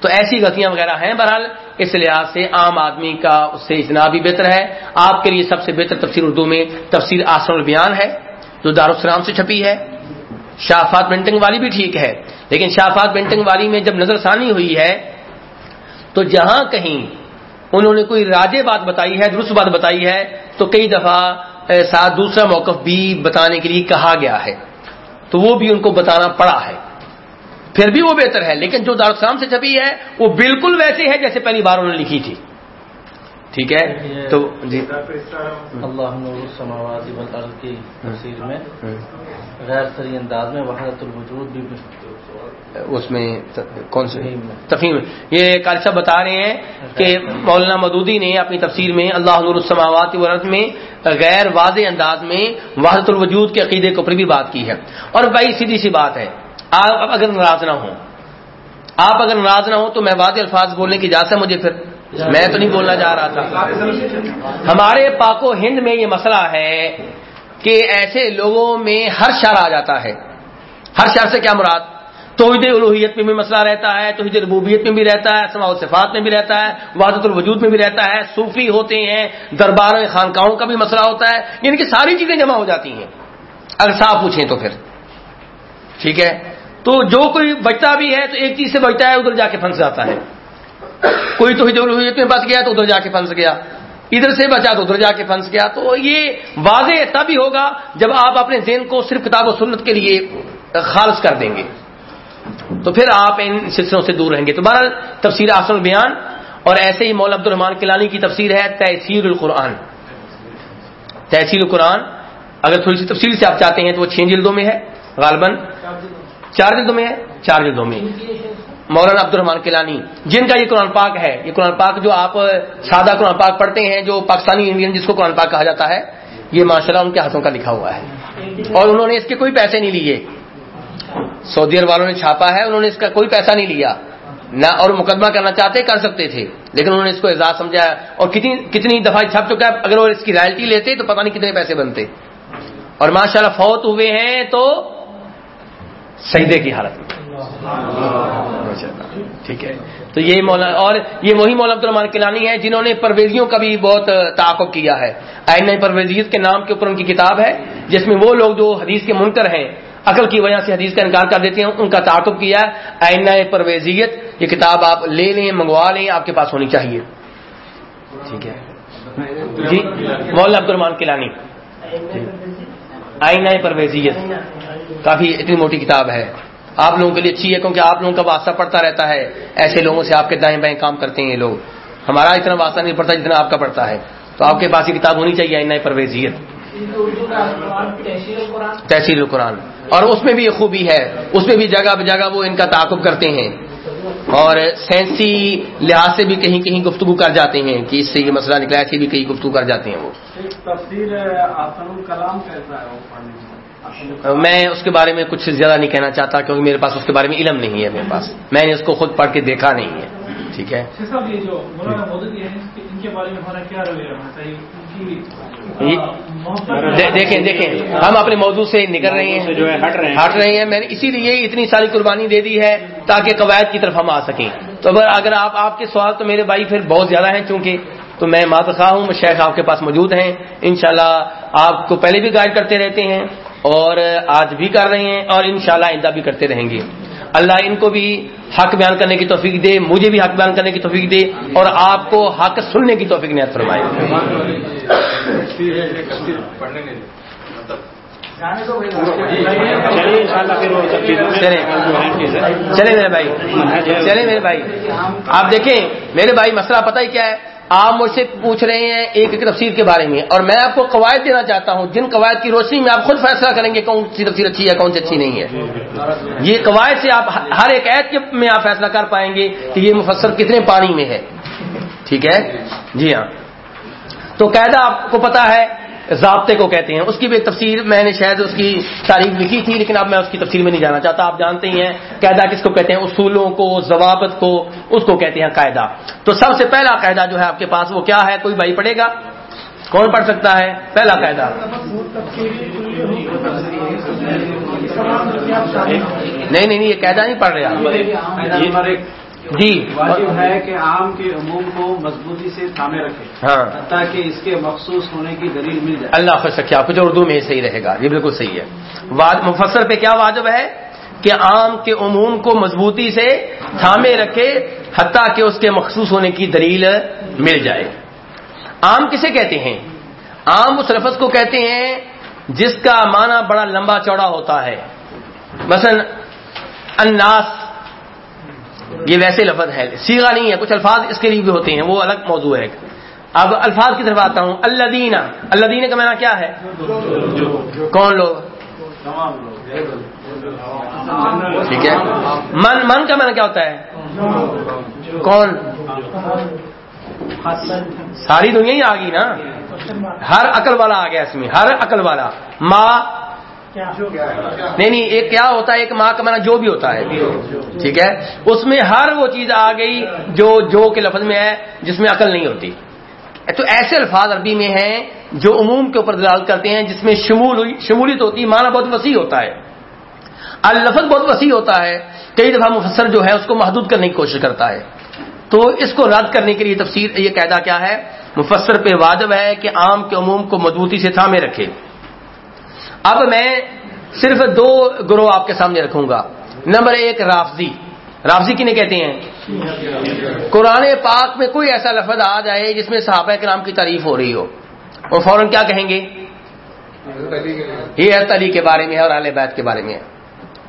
Speaker 2: تو ایسی غلطیاں وغیرہ ہیں بہرحال۔ اس لحاظ سے عام آدمی کا اس سے اجتناب بھی بہتر ہے۔ آپ کے لیے سب سے بہتر تفسیر اردو میں تفسیر آسن البیان ہے۔ جو دارالسلام سے چھپی ہے۔ شافات پرنٹنگ والی بھی ٹھیک ہے، لیکن شافات پرنٹنگ والی میں جب نظر ثانی ہوئی ہے، تو جہاں کہیں انہوں نے کوئی راجے بات بتائی ہے، درست بات بتائی ہے، تو کئی دفعہ ساتھ دوسرا موقف بھی بتانے کے لیے کہا گیا ہے۔ تو وہ بھی ان کو بتانا پڑا ہے۔ پھر بھی وہ بہتر ہے، لیکن جو دارالسلام سے چھپی ہے، وہ بالکل ویسے ہے جیسے پہلی بار انہوں نے لکھی تھی۔ ٹھیک ہے؟ تو جی۔
Speaker 3: اللہ کی تفسیر میں غیر سری انداز میں وحدت الوجود بھی
Speaker 2: اس میں کون سے؟ تفہیم یہ قاری صاحب بتا رہے ہیں کہ مولانا مدودی نے اپنی تفسیر میں اللہ نور السماوات والارض میں غیر واضح انداز میں وحدت الوجود کے عقیدے کے اوپر بھی بات کی ہے۔ اور بھائی سیدھی سی بات ہے۔ آپ اگر ناراض نہ ہوں آپ اگر ناراض نہ ہوں تو میں واضح الفاظ بولنے کی اجازت ہے مجھے پھر۔ میں تو نہیں بولنا چاہ رہا تھا۔ ہمارے پاک و ہند میں یہ مسئلہ ہے کہ ایسے لوگوں میں ہر شر آ جاتا ہے۔ ہر شر سے کیا مراد؟ توحید الوحیت میں بھی مسئلہ رہتا ہے، توحید ربوبیت میں بھی رہتا ہے سما صفات میں بھی رہتا ہے وحدت الوجود میں بھی رہتا ہے۔ صوفی ہوتے ہیں، دربار خانقاہوں کا بھی مسئلہ ہوتا ہے یعنی کہ ساری چیزیں جمع ہو جاتی ہیں۔ اگر صاف پوچھیں تو پھر۔ ٹھیک ہے؟ تو جو کوئی بچتا بھی ہے تو ایک چیز سے بچتا ہے، ادھر جا کے پھنس جاتا ہے۔ کوئی تو الوحیت میں بچ گیا تو ادھر جا کے پھنس گیا۔ ادھر سے بچا تو ادھر جا کے پھنس گیا۔ تو یہ واضح تب ہی ہوگا جب آپ اپنے ذہن کو صرف کتاب و سنت کے لیے خالص کر دیں گے۔ تو پھر آپ ان سلسلوں سے دور رہیں گے۔ تو بہرحال تفسیر آسن بیان اور ایسے ہی مولا عبد الرحمان کلانی کی تفسیر ہے تحصیر القرآن۔ تحصیل القرآن، اگر تھوڑی سی تفصیل سے آپ چاہتے ہیں تو وہ چھ جلدوں میں ہے، غالباً چار جلدوں میں ہے، چار جلدوں میں مولانا عبد الرحمان کلانی جن کا یہ قرآن پاک ہے، یہ قرآن پاک جو آپ سادہ قرآن پاک پڑھتے ہیں، جو پاکستانی انڈین جس کو قرآن پاک کہا جاتا ہے، یہ ماشاء اللہ ان کے ہاتھوں کا لکھا ہوا ہے۔ اور انہوں نے اس کے کوئی پیسے نہیں لیے۔ سعودی عرب والوں نے چھاپا ہے، انہوں نے اس کا کوئی پیسہ نہیں لیا۔ نہ اور مقدمہ کرنا چاہتے کر سکتے تھے، لیکن انہوں نے اس کو اعزاز سمجھا اور کتنی کتنی دفعہ چھپ چکا ہے، اگر وہ اس کی رائلٹی لیتے تو پتہ نہیں کتنے پیسے بنتے۔ اور ماشاء اللہ فوت ہوئے ہیں تو سجدے کی حالت میں۔ ٹھیک ہے؟ تو یہ مولا اور یہ وہی مولا عبد الرحمان کلانی ہے جنہوں نے پرویزیوں کا بھی بہت تعاقب کیا ہے۔ آئین پرویزیت کے نام کے اوپر ان کی کتاب ہے جس میں وہ لوگ جو حدیث کے منکر ہیں عقل کی وجہ سے حدیث کا انکار کر دیتے ہیں ان کا تعاقب کیا ہے۔ آئین پرویزیت یہ کتاب آپ لے لیں منگوا لیں آپ کے پاس ہونی چاہیے۔ ٹھیک ہے؟ جی مولا عبد الرحمان کلانی۔ آئین پرویزیت۔ کافی اتنی موٹی کتاب ہے۔ آپ لوگوں کے لیے اچھی ہے کیونکہ آپ لوگوں کا واسطہ پڑتا رہتا ہے۔ ایسے لوگوں سے آپ کے دائیں بائیں کام کرتے ہیں یہ لوگ۔ ہمارا اتنا واسطہ نہیں پڑتا جتنا آپ کا پڑتا ہے۔ تو آپ کے پاس یہ کتاب ہونی چاہیے آئین پرویزیت۔ تحصیل القرآن۔ اور اس میں بھی یہ خوبی ہے۔ اس میں بھی جگہ جگہ وہ ان کا تعاقب کرتے ہیں۔ اور سائنسی لحاظ سے بھی کہیں کہیں گفتگو کر جاتے ہیں کہ اس سے یہ مسئلہ نکلا ایسے بھی کہیں گفتگو کر جاتے ہیں وہ۔ میں اس کے بارے میں کچھ زیادہ نہیں کہنا چاہتا کیونکہ میرے پاس اس کے بارے میں علم نہیں ہے میرے پاس۔ میں نے اس کو خود پڑھ کے دیکھا نہیں ہے۔ ٹھیک ہے؟ دیکھیں دیکھیں۔ ہم اپنے موضوع سے نکل رہے ہیں۔
Speaker 1: جو ہے ہٹ رہے ہیں۔
Speaker 2: ہٹ رہے ہیں۔ میں نے اسی لیے اتنی ساری قربانی دے دی ہے تاکہ قواعد کی طرف ہم آ سکیں۔ تو اگر اگر آپ آپ کے سوال تو میرے بھائی پھر بہت زیادہ ہیں چونکہ تو میں ماتخواہ ہوں شیخ آپ کے پاس موجود ہیں۔ انشاءاللہ آپ کو پہلے بھی گائیڈ کرتے رہتے ہیں۔ اور آج بھی کر رہے ہیں اور انشاءاللہ آئندہ بھی کرتے رہیں گے۔ اللہ ان کو بھی حق بیان کرنے کی توفیق دے، مجھے بھی حق بیان کرنے کی توفیق دے اور آپ کو حق سننے کی توفیق نیت فرمائے۔ چلے میرے بھائی۔ چلے میرے بھائی۔ آپ دیکھیں، میرے بھائی مسئلہ پتہ ہی کیا ہے؟ آپ مجھ سے پوچھ رہے ہیں ایک ایک تفسیر کے بارے میں اور میں آپ کو قواعد دینا چاہتا ہوں جن قواعد کی روشنی میں آپ خود فیصلہ کریں گے کون سی تفسیر اچھی ہے، کون سی اچھی نہیں ہے۔ یہ قواعد سے آپ ہر ایک عید میں آپ فیصلہ کر پائیں گے کہ یہ مفسر کتنے پانی میں ہے۔ ٹھیک ہے؟ جی ہاں۔ تو قاعدہ آپ کو پتا ہے ضابطے کو کہتے ہیں۔ اس کی بھی ایک تفسیر میں نے شاید اس کی تاریخ لکھی تھی، لیکن اب میں اس کی تفسیر میں نہیں جانا چاہتا۔ آپ جانتے ہی ہیں، قاعدہ کس کو کہتے ہیں؟ اصولوں کو، ضوابط کو، اس کو کہتے ہیں قاعدہ۔ تو سب سے پہلا قاعدہ جو ہے آپ کے پاس وہ کیا ہے؟ کوئی بھائی پڑھے گا؟ کون پڑھ سکتا ہے؟ پہلا قاعدہ۔ نہیں نہیں یہ قاعدہ نہیں پڑھ رہا جی.
Speaker 4: واجب ہے کہ عام کے عموم کو مضبوطی سے تھامے رکھے
Speaker 2: ہاں.
Speaker 4: تاکہ اس کے مخصوص ہونے کی دلیل مل جائے۔
Speaker 2: اللہ خوش رکھے آپ کو اردو میں صحیح رہے گا۔ یہ بالکل صحیح ہے۔ مفسر پہ کیا واجب ہے؟ کہ عام کے عموم کو مضبوطی سے تھامے رکھے حتیٰ کہ اس کے مخصوص ہونے کی دلیل مل جائے۔ عام کسے کہتے ہیں؟ عام اس لفظ کو کہتے ہیں جس کا معنی بڑا لمبا چوڑا ہوتا ہے۔ مثلا الناس یہ ویسے لفظ ہے سیگا نہیں ہے، کچھ الفاظ اس کے لیے بھی ہوتے ہیں، وہ الگ موضوع ہے۔ اب الفاظ کی طرف آتا ہوں اللہ دینا اللہ دینا کا معنی کیا ہے؟ کون لوگ؟ ٹھیک ہے۔ من من کا معنی کیا ہوتا ہے؟ کون؟ ساری دنیا ہی آ گئی نا۔ ہر عقل والا آ گیا اس میں، ہر عقل والا۔ ماں نہیں نہیں ایک کیا ہوتا ہے ایک ماں کا معنی جو بھی ہوتا ہے۔ ٹھیک ہے؟ اس میں ہر وہ چیز آ گئی جو جو کے لفظ میں ہے جس میں عقل نہیں ہوتی۔ تو ایسے الفاظ عربی میں ہیں جو عموم کے اوپر دلال کرتے ہیں جس میں شمول شمولیت ہوتی ہے معنی بہت وسیع ہوتا ہے۔ اللفظ بہت وسیع ہوتا ہے۔ کئی دفعہ مفسر جو ہے اس کو محدود کرنے کی کوشش کرتا ہے۔ تو اس کو رد کرنے کے لیے تفسیر یہ قاعدہ کیا ہے؟ مفسر پہ واجب ہے کہ عام کے عموم کو مضبوطی سے تھامے رکھے۔ اب میں صرف دو گروہ آپ کے سامنے رکھوں گا۔ نمبر ایک رافضی۔ رافضی کنہیں کہتے ہیں؟ قرآن پاک میں کوئی ایسا لفظ آ جائے جس میں صحابہ کرام کی تعریف ہو رہی ہو۔ اور فوراً کیا کہیں گے؟ یہ علی کے بارے میں ہے اور اہل بیت کے بارے میں ہے۔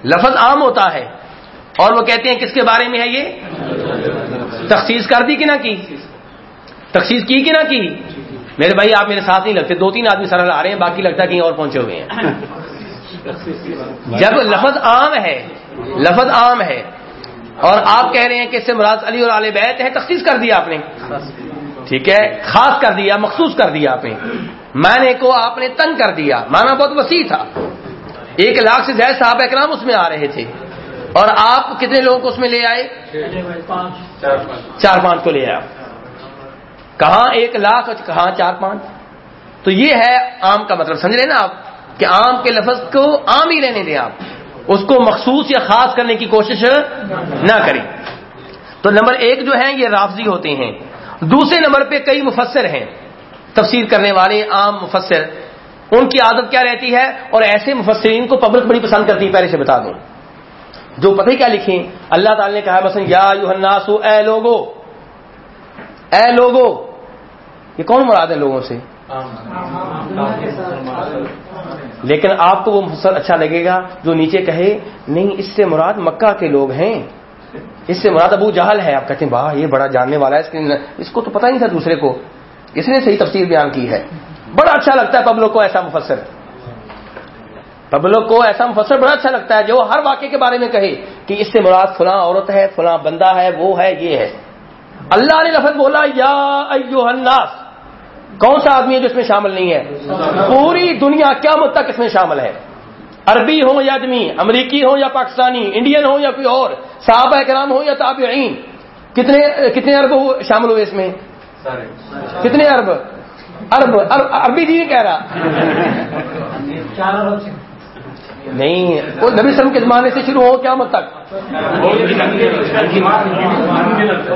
Speaker 2: لفظ عام ہوتا ہے۔ اور وہ کہتے ہیں، کس کے بارے میں ہے یہ؟ تخصیص کر دی کہ نہ کی؟ تخصیص کی کہ نہ کی؟ میرے بھائی آپ میرے ساتھ نہیں لگتے دو تین آدمی سرل آ رہے ہیں باقی لگتا ہے کہیں اور پہنچے ہوئے ہیں۔ جب لفظ عام ہے لفظ عام ہے اور آپ کہہ رہے ہیں کہ اس سے مراد علی اور علیہ بیت ہے تخصیص کر دیا آپ نے۔ ٹھیک ہے خاص کر دیا مخصوص کر دیا آپ نے۔ معنی کو آپ نے تنگ کر دیا۔ معنی بہت وسیع تھا۔ ایک لاکھ سے زیادہ صحابہ اکرام اس میں آ رہے تھے۔ اور آپ کتنے لوگوں کو اس میں لے آئے؟ چار پانچ کو لے آئے۔ کہاں ایک لاکھ اور کہاں چار پانچ؟ تو یہ ہے عام کا مطلب سمجھ رہے نا آپ؟ کہ عام کے لفظ کو عام ہی رہنے دیں آپ۔ اس کو مخصوص یا خاص کرنے کی کوشش نہ کریں۔ تو نمبر ایک جو ہے یہ رافضی ہوتے ہیں۔ دوسرے نمبر پہ کئی مفسر ہیں۔ تفسیر کرنے والے، عام مفسر۔ ان کی عادت کیا رہتی ہے؟ اور ایسے مفسرین کو پبلک بڑی پسند کرتی ہے پہلے سے بتا دوں جو پتہ ہی کیا لکھیں؟ اللہ تعالی نے کہا بس یا الناس، اے لوگو اے لوگو، یہ کون مراد ہے لوگوں سے؟ لیکن آپ کو وہ مفسر اچھا لگے گا جو نیچے کہے، نہیں، اس سے مراد مکہ کے لوگ ہیں۔ اس سے مراد ابو جہل ہے۔ آپ کہتے ہیں، واہ، یہ بڑا جاننے والا ہے۔ اس کے اس کو تو پتہ نہیں تھا دوسرے کو۔ اس نے صحیح تفسیر بیان کی ہے۔ بڑا اچھا لگتا ہے پبلک کو ایسا مفسر۔ پبلک کو ایسا مفسر بڑا اچھا لگتا ہے جو ہر واقعے کے بارے میں کہے کہ اس سے مراد فلاں عورت ہے، فلاں بندہ ہے، وہ ہے، یہ ہے۔ اللہ نے لفظ بولا، یا ایوہ الناس، کون سا آدمی ہے جو اس میں شامل نہیں ہے؟ پوری دنیا کیا مدت تک اس میں شامل ہے۔ عربی ہو یا آدمی، امریکی ہو یا پاکستانی، انڈین ہو یا کوئی اور، صحابہ کرام ہو یا تابعین، کتنے کتنے ارب شامل ہوئے اس میں؟ کتنے ارب ارب عربی جی نہیں کہہ رہا۔ نہیں، وہ نبی وسلم کے زمانے سے شروع ہو کیا مت تک۔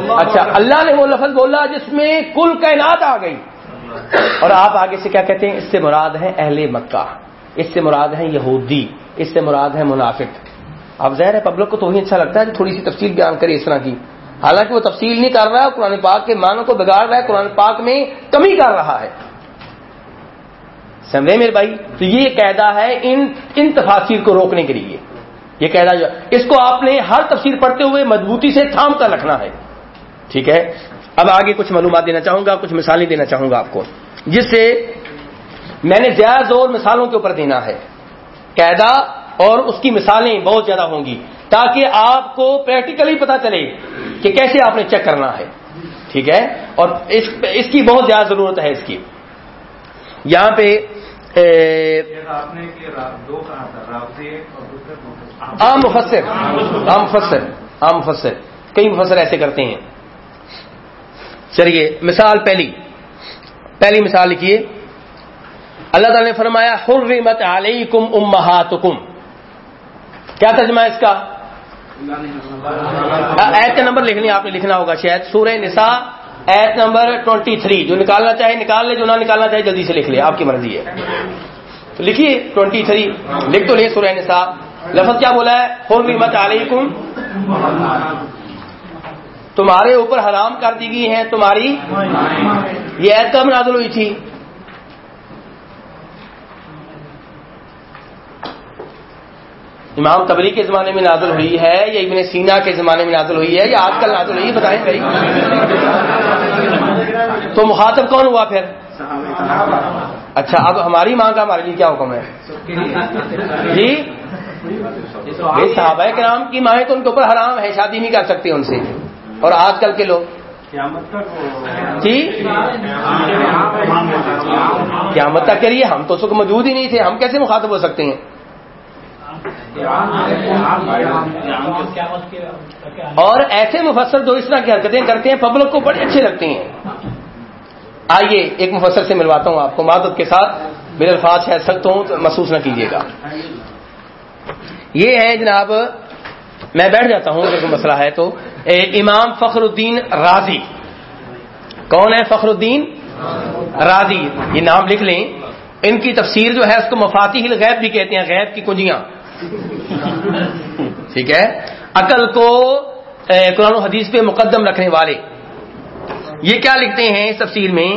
Speaker 2: اچھا اللہ نے وہ لفظ بولا جس میں کل کائنات آ گئی۔ اور آپ آگے سے کیا کہتے ہیں؟ اس سے مراد ہے اہل مکہ، اس سے مراد ہے یہودی، اس سے مراد ہے منافق۔ اب ظاہر ہے پبلک کو تو وہی اچھا لگتا ہے جو تھوڑی سی تفصیل بیان کرے اس طرح کی۔ حالانکہ وہ تفصیل نہیں کر رہا ہے قرآن پاک کے معنوں کو بگاڑ رہا ہے، قرآن پاک میں کمی کر رہا ہے۔ سمجھے میرے بھائی؟ تو یہ قاعدہ ہے ان ان تفاصیر کو روکنے کے لیے۔ یہ قاعدہ جو اس کو آپ نے ہر تفسیر پڑھتے ہوئے مضبوطی سے تھام کر رکھنا ہے۔ ٹھیک ہے؟ اب آگے کچھ معلومات دینا چاہوں گا، کچھ مثالیں دینا چاہوں گا آپ کو۔ جس سے میں نے زیادہ زور مثالوں کے اوپر دینا ہے۔ قاعدہ اور اس کی مثالیں بہت زیادہ ہوں گی۔ تاکہ آپ کو پریکٹیکلی پتا چلے کہ کیسے آپ نے چیک کرنا ہے۔ ٹھیک ہے؟ اور اس اس کی بہت زیادہ ضرورت ہے اس کی۔ یہاں پہ عام مفسر عام مفسر عام مفسر کئی مفسر ایسے کرتے ہیں۔ چلیے مثال پہلی پہلی مثال لکھیے۔ اللہ تعالی نے فرمایا حرمت علیکم امہاتکم کیا ترجمہ ہے اس کا؟ ایت نمبر لکھنی آپ نے لکھنا ہوگا شاید سورہ نساء ایت نمبر ٹوینٹی تھری جو نکالنا چاہے نکال لے، جو نہ نکالنا چاہے جلدی سے لکھ لے، آپ کی مرضی ہے۔ تو لکھیے ٹوینٹی تھری لکھ تو لے سورہ نساء۔ لفظ کیا بولا ہے؟ حرمت علیکم، تمہارے اوپر حرام کر دی گئی ہیں، تمہاری، یہ ایت کب نازل ہوئی تھی؟ امام تبری کے زمانے میں نازل ہوئی ہے یا ابن سینا کے زمانے میں نازل ہوئی ہے یا آج کل نازل ہوئی ہے، بتائیں بھائی تو مخاطب کون ہوا پھر؟ اچھا اب ہماری ماں کا، ہمارے لیے کیا حکم ہے؟ جی؟ صحابہ کرام کی مائیں تو ان کے اوپر حرام ہے، شادی نہیں کر سکتے ان سے۔ اور آج کل کے لوگ۔ جی؟ قیامت تک کے لیے ہم تو سکھ موجود ہی نہیں تھے، ہم کیسے مخاطب ہو سکتے ہیں؟ اور ایسے مفسر جو اس طرح کی حرکتیں کرتے ہیں پبلک کو بڑے اچھے لگتے ہیں۔ آئیے ایک مفسر سے ملواتا ہوں آپ کو معدت کے ساتھ۔ میرے الفاظ شاید سخت ہوں تو محسوس نہ کیجیے گا۔ یہ ہے جناب، میں بیٹھ جاتا ہوں اگر کوئی مسئلہ ہے تو۔ امام فخر الدین راضی کون ہے فخر الدین؟ راضی یہ نام لکھ لیں۔ ان کی تفسیر جو ہے، اس کو مفاتی غیب بھی کہتے ہیں، غیب کی کنجیاں۔ ٹھیک ہے؟ عقل کو قرآن و حدیث پہ مقدم رکھنے والے۔ یہ کیا لکھتے ہیں اس تفصیل میں؟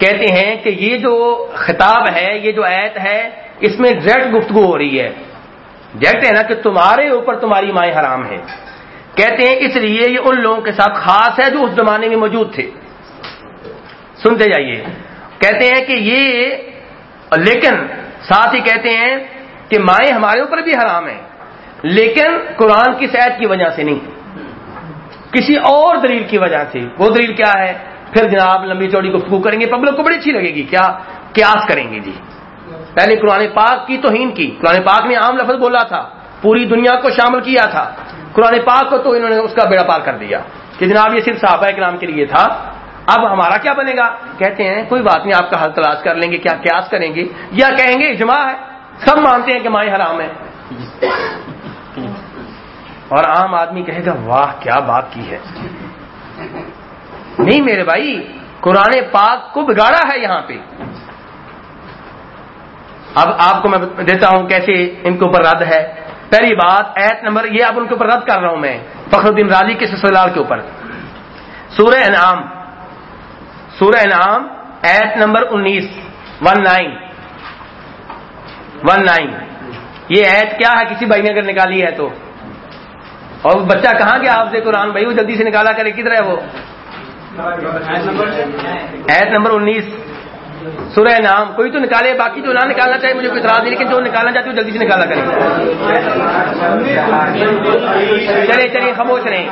Speaker 2: کہتے ہیں کہ یہ جو خطاب ہے، یہ جو ایت ہے، اس میں ڈائریکٹ گفتگو ہو رہی ہے۔ ڈائریکٹ ہے نا کہ تمہارے اوپر تمہاری مائیں حرام ہے کہتے ہیں اس لیے یہ ان لوگوں کے ساتھ خاص ہے جو اس زمانے میں موجود تھے۔ سنتے جائیے۔ کہتے ہیں کہ یہ، لیکن ساتھ ہی کہتے ہیں کہ مائیں ہمارے اوپر بھی حرام ہیں، لیکن قرآن کی صحت کی وجہ سے نہیں۔ کسی اور دلیل کی وجہ سے۔ وہ دلیل کیا ہے؟ پھر جناب لمبی چوڑی گفتگو کریں گے، پبلک کو بڑی اچھی لگے گی۔ کیا قیاس کریں گے؟ جی۔ پہلے قرآن پاک کی توہین کی۔ قرآن پاک نے عام لفظ بولا تھا، پوری دنیا کو شامل کیا تھا۔ قرآن پاک کو تو انہوں نے اس کا بیڑا پار کر دیا۔ کہ جناب یہ صرف صحابہ کرام کے لیے تھا۔ اب ہمارا کیا بنے گا؟ کہتے ہیں، کوئی بات نہیں، آپ کا حل تلاش کر لیں گے، کیا قیاس کریں گے؟ یا کہیں گے اجماع ہے۔ سب مانتے ہیں کہ مائیں حرام ہے۔ اور عام آدمی کہے گا، واہ، کیا بات کی ہے۔ نہیں میرے بھائی، قرآن پاک کو بگاڑا ہے یہاں پہ۔ اب آپ کو میں دیتا ہوں کیسے ان کے اوپر رد ہے۔ پہلی بات، ایت نمبر، یہ اب ان کے اوپر رد کر رہا ہوں میں، فخر الدین راضی کے سسرال کے اوپر۔ سورہ انعام سورہ انعام، ایت نمبر انیس، ون نائن۔ ون نائن یہ ایت کیا ہے؟ کسی بھائی نے اگر نکالی ہے تو۔ اور بچہ کہاں گیا آپ سے قرآن؟ بھائی وہ جلدی سے نکالا کرے، کدھر ہے وہ؟ ایت نمبر انیس۔ سورہ نام۔ کوئی تو نکالے، باقی جو نہ نکالنا چاہے مجھے کوئی اعتراض نہیں، لیکن جو نکالنا چاہتے ہو جلدی سے نکالا کریں چلیے چلیے خاموش رہیں۔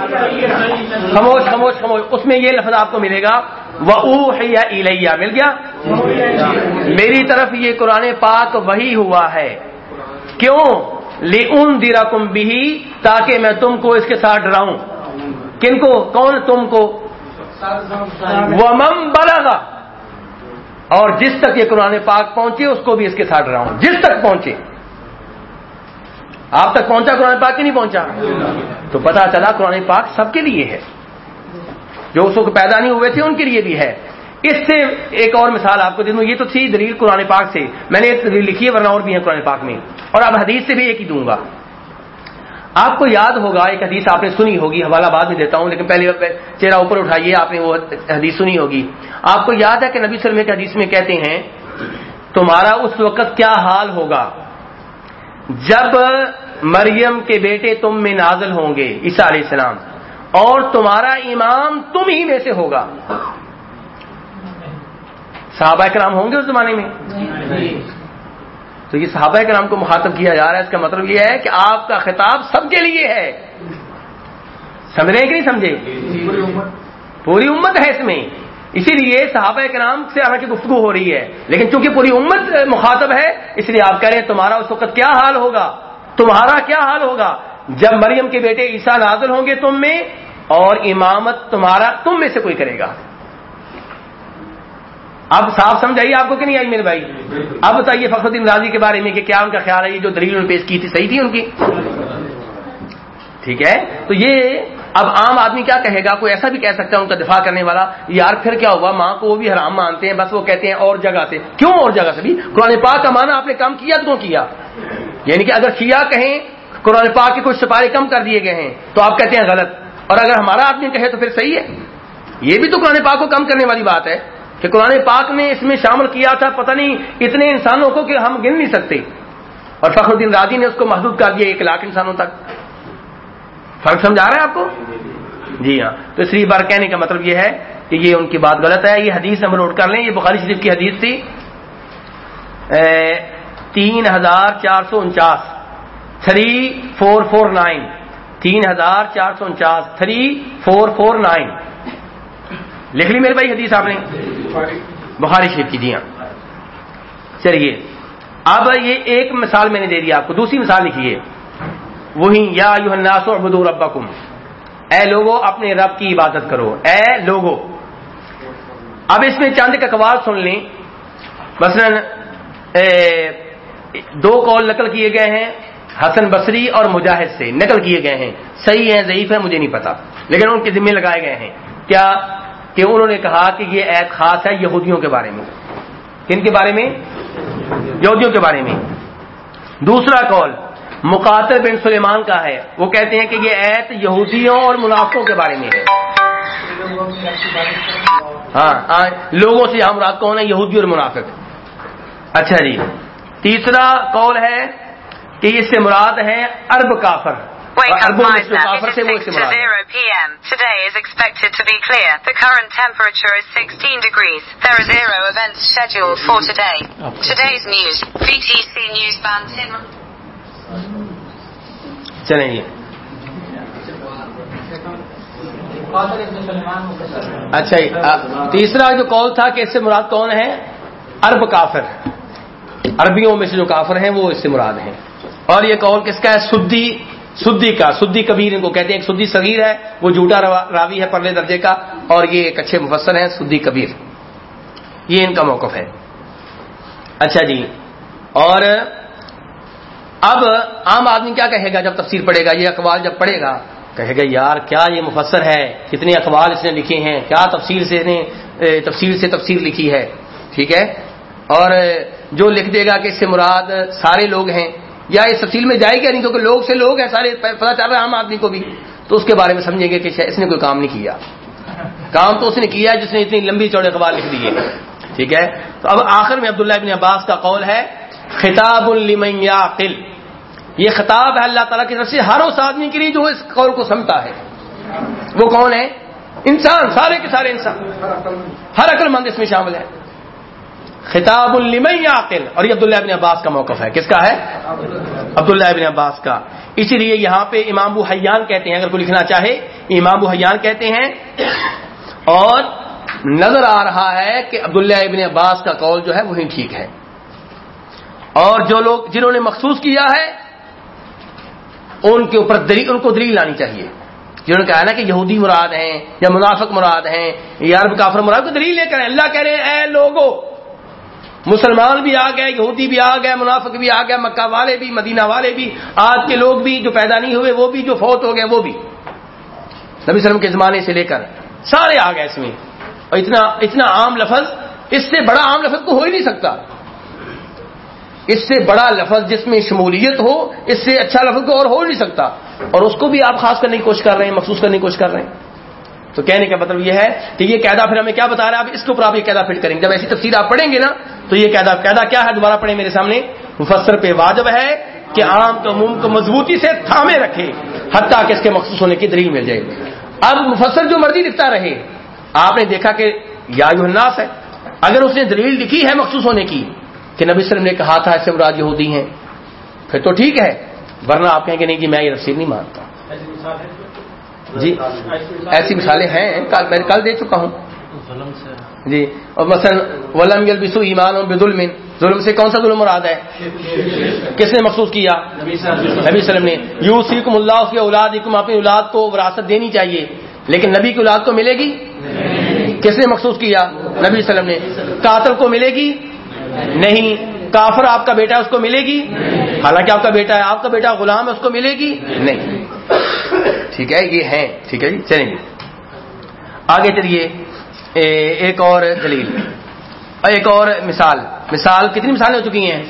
Speaker 2: خاموش خاموش خاموش۔ اس میں یہ لفظ آپ کو ملے گا۔ وہ الیہ مل گیا؟ میری طرف یہ قرآن پاک وہی ہوا ہے۔ کیوں؟ لن دیرا کم بھی تاکہ میں تم کو اس کے ساتھ ڈراؤں۔ کن کو؟ کون تم کو؟ ومم بلغا اور جس تک یہ قرآن پاک پہنچے، اس کو بھی اس کے ساتھ ڈراؤں۔ جس تک پہنچے۔ آپ تک پہنچا قرآن پاک کی نہیں پہنچا؟ تو پتا چلا قرآن پاک سب کے لیے ہے۔ جو اس وقت پیدا نہیں ہوئے تھے، ان کے لیے بھی ہے۔ اس سے ایک اور مثال آپ کو دے دوں، یہ تو تھی دلیل قرآن پاک سے۔ میں نے ایک دلیل لکھی ہے، ورنہ اور بھی ہے قرآن پاک میں۔ اور اب حدیث سے بھی ایک ہی دوں گا۔ آپ کو یاد ہوگا، ایک حدیث آپ نے سنی ہوگی، حوالہ بعد میں دیتا ہوں، لیکن پہلے چہرہ اوپر اٹھائیے، آپ نے وہ حدیث سنی ہوگی۔ آپ کو یاد ہے کہ نبی سلم کے حدیث میں کہتے ہیں، تمہارا اس وقت کیا حال ہوگا؟ جب مریم کے بیٹے تم میں نازل ہوں گے، عیسیٰ علیہ السلام۔ اور تمہارا امام تم ہی میں سے ہوگا۔ صحابہ کرام ہوں گے اس زمانے میں؟ تو یہ صحابہ کرام کو مخاطب کیا جا رہا ہے اس کا مطلب یہ ہے کہ آپ کا خطاب سب کے لیے ہے۔ سمجھ رہے کہ نہیں سمجھے؟ پوری امت۔ ہے اس میں۔ اسی لیے صحابہ کے نام سے حالانکہ گفتگو ہو رہی ہے۔ لیکن چونکہ پوری امت مخاطب ہے اس لیے آپ کہہ رہے ہیں تمہارا اس وقت کیا حال ہوگا؟ تمہارا کیا حال ہوگا؟ جب مریم کے بیٹے عیسیٰ نازل ہوں گے تم میں اور امامت تمہارا تم میں سے کوئی کرے گا۔ اب صاف سمجھائیے آپ کو کہ نہیں آئی میرے بھائی؟ اب بتائیے فخر الدین راضی کے بارے میں کہ کیا ان کا خیال ہے؟ یہ جو دلیل نے پیش کی تھی، صحیح تھی ان کی؟ ٹھیک ہے؟ تو یہ اب عام آدمی کیا کہے گا؟ کوئی ایسا بھی کہہ سکتا ہے ان کا دفاع کرنے والا، یار پھر کیا ہوا؟ ماں کو وہ بھی حرام مانتے ہیں، بس وہ کہتے ہیں اور جگہ سے۔ کیوں اور جگہ سے بھی؟ قرآن پاک کا مانا آپ نے کام کیا تو کیا؟ یعنی کہ اگر شیعہ کہیں قرآن پاک کے کچھ سپارے کم کر دیے گئے ہیں، تو آپ کہتے ہیں غلط۔ اور اگر ہمارا آدمی کہے تو پھر صحیح ہے۔ یہ بھی تو قرآن پاک کو کم کرنے والی بات ہے کہ قرآن پاک نے اس میں شامل کیا تھا، پتہ نہیں اتنے انسانوں کو کہ ہم گن نہیں سکتے۔ اور فخر الدین راضی نے اس کو محدود کر دیا ایک لاکھ انسانوں تک۔ فرق سمجھا رہا ہے آپ کو؟ جی ہاں۔ تو اس لیے بار کہنے کا مطلب یہ ہے کہ یہ ان کی بات غلط ہے۔ یہ حدیث ہم نوٹ کر لیں، یہ بخاری شریف کی حدیث تھی۔ تین ہزار چار سو انچاس۔ تھری فور فور نائن تین ہزار چار سو انچاس تھری فور فور نائن لکھ لی میرے بھائی حدیث آپ نے؟ بخاری شریف کی جی ہاں۔ چلیے، اب یہ ایک مثال میں نے دے دیا آپ کو، دوسری مثال لکھیے۔ وہی، یا الناس عبدو ربکم۔ اے لوگو، اپنے رب کی عبادت کرو۔ اے لوگو، اب اس میں چاند کا قوال سن لیں۔ مثلا دو کال نقل کیے گئے ہیں۔ حسن بصری اور مجاہد سے نقل کیے گئے ہیں۔ صحیح ہے ضعیف ہے مجھے نہیں پتا۔ لیکن ان کے ذمے لگائے گئے ہیں۔ کیا کہ انہوں نے کہا کہ یہ ایک خاص ہے یہودیوں کے بارے میں۔ کن کے بارے میں؟ یہودیوں کے بارے میں۔ دوسرا کال مقاتل بن سلیمان کا ہے۔ وہ کہتے ہیں کہ یہ ایت یہودیوں اور منافقوں کے بارے میں ہے۔ ہاں لوگوں سے ہم رات کون ہے یہودی اور منافق۔ اچھا جی۔ تیسرا قول ہے کہ اس سے مراد ہے ارب کافر۔ چلیں یہ اچھا جی، تیسرا جو کال تھا کہ اس سے مراد کون ہے؟ عرب کافر۔ عربیوں میں سے جو کافر ہیں وہ اس سے مراد ہیں۔ اور یہ قول کس کا ہے؟ سدی سدی کا سدی کبیر ان کو کہتے ہیں، ایک سدی صغیر ہے، وہ جھوٹا راوی ہے پرلے درجے کا، اور یہ ایک اچھے مفسر ہیں سدی کبیر۔ یہ ان کا موقف ہے۔ اچھا جی اور اب عام آدمی کیا کہے گا جب تفسیر پڑھے گا؟ یہ اقوال جب پڑھے گا، کہے گا، یار، کیا یہ مفسر ہے؟ کتنے اقوال اس نے لکھے ہیں؟ کیا تفسیر سے نے تفسیر سے تفسیر لکھی ہے؟ ٹھیک ہے؟ اور جو لکھ دے گا کہ اس سے مراد سارے لوگ ہیں یا اس تفصیل میں جائے گا نہیں؟ کیونکہ لوگ سے لوگ ہیں، سارے پتا چل رہا ہے عام آدمی کو بھی۔ تو اس کے بارے میں سمجھیں گے کہ اس نے کوئی کام نہیں کیا۔ کام تو اس نے کیا، جس نے اتنی لمبی چوڑے اخبار لکھ دیے۔ ٹھیک ہے؟ تو اب آخر میں عبداللہ ابن عباس کا قول ہے، خطاب لمن یعقل یہ خطاب ہے اللہ تعالیٰ کی طرف سے ہر اس آدمی کے لیے جو اس قول کو سمتا ہے۔ وہ کون ہے؟ انسان، سارے کے سارے انسان۔ ہر عقل مند اس میں شامل ہے۔ خطاب لمن اور یہ عبداللہ ابن عباس کا موقف ہے. کس کا ہے؟ عبداللہ ابن عباس کا. اسی لیے یہاں پہ امام ابو حیان کہتے ہیں، اگر کوئی لکھنا چاہے، امام ابو حیان کہتے ہیں، اور نظر آ رہا ہے کہ عبداللہ ابن عباس کا قول جو ہے، وہی ٹھیک ہے۔ اور جو لوگ جنہوں نے مخصوص کیا ہے، ان کے اوپر دلیل، ان کو دلیل لانی چاہیے۔ جنہوں نے کہا نا کہ یہودی مراد ہیں، یا منافق مراد ہیں، یا عرب کافر مراد کو دلیل لے کر اللہ کہہ رہے ہیں، اے لوگوں مسلمان بھی آ گئے، یہودی بھی آ گئے، منافق بھی آ گئے، مکہ والے بھی، مدینہ والے بھی، آج کے لوگ بھی جو پیدا نہیں ہوئے، وہ بھی جو فوت ہو گئے، وہ بھی۔ نبی وسلم کے زمانے سے لے کر سارے آ گئے اس میں۔ اور اتنا اتنا عام لفظ، اس سے بڑا عام لفظ تو ہو ہی نہیں سکتا۔ اس سے بڑا لفظ جس میں شمولیت ہو، اس سے اچھا لفظ تو اور ہو ہی نہیں سکتا۔ اور اس کو بھی آپ خاص کرنے کی کوشش کر رہے ہیں، مخصوص کرنے کی کوشش کر رہے ہیں۔ تو کہنے کا مطلب یہ ہے کہ یہ قاعدہ پھر ہمیں کیا بتا رہا ہے؟ آپ اس کے اوپر آپ یہ قاعدہ فٹ کریں گے۔ جب ایسی تفصیل آپ پڑھیں گے نا، تو یہ قاعدہ قاعدہ کیا ہے؟ دوبارہ پڑھیں میرے سامنے۔ مفسر پہ واجب ہے کہ عام تو عموم کو مضبوطی سے تھامے رکھے، حتیٰ کہ اس کے مخصوص ہونے کی دلیل مل جائے۔ اب مفسر جو مرضی لکھتا رہے، آپ نے دیکھا کہ یا الناس ہے، اگر اس نے دلیل لکھی ہے مخصوص ہونے کی کہ نبی وسلم نے کہا تھا، ایسے مراد یہودی ہیں، پھر تو ٹھیک ہے، ورنہ آپ کہیں گے نہیں جی میں یہ تفسیر نہیں مانتا۔ جی ایسی مثالیں ہیں کل میں کل دے چکا ہوں۔ جی اور مثلا ولم یلبسو ایمان بظلم۔ ظلم سے کون سا ظلم مراد ہے؟ کس نے مخصوص کیا؟ نبی صلی اللہ علیہ وسلم۔ نے۔ یو سیکم اللہ کی اولاد اپنی اولاد کو وراثت دینی چاہیے۔ لیکن نبی کی اولاد کو ملے گی؟ کس نے مخصوص کیا؟ نبی صلی اللہ علیہ وسلم نے۔ قاتل کو ملے گی؟ نہیں۔ کافر آپ کا بیٹا ہے اس کو ملے گی؟ حالانکہ آپ کا بیٹا ہے، آپ کا بیٹا غلام ہے، اس کو ملے گی؟ نہیں۔ ٹھیک ہے، یہ ہیں۔ ٹھیک ہے جی چلیں گے۔ آگے چلیے۔ ایک اور دلیل۔ ایک اور مثال۔ مثال کتنی مثالیں ہو چکی ہیں؟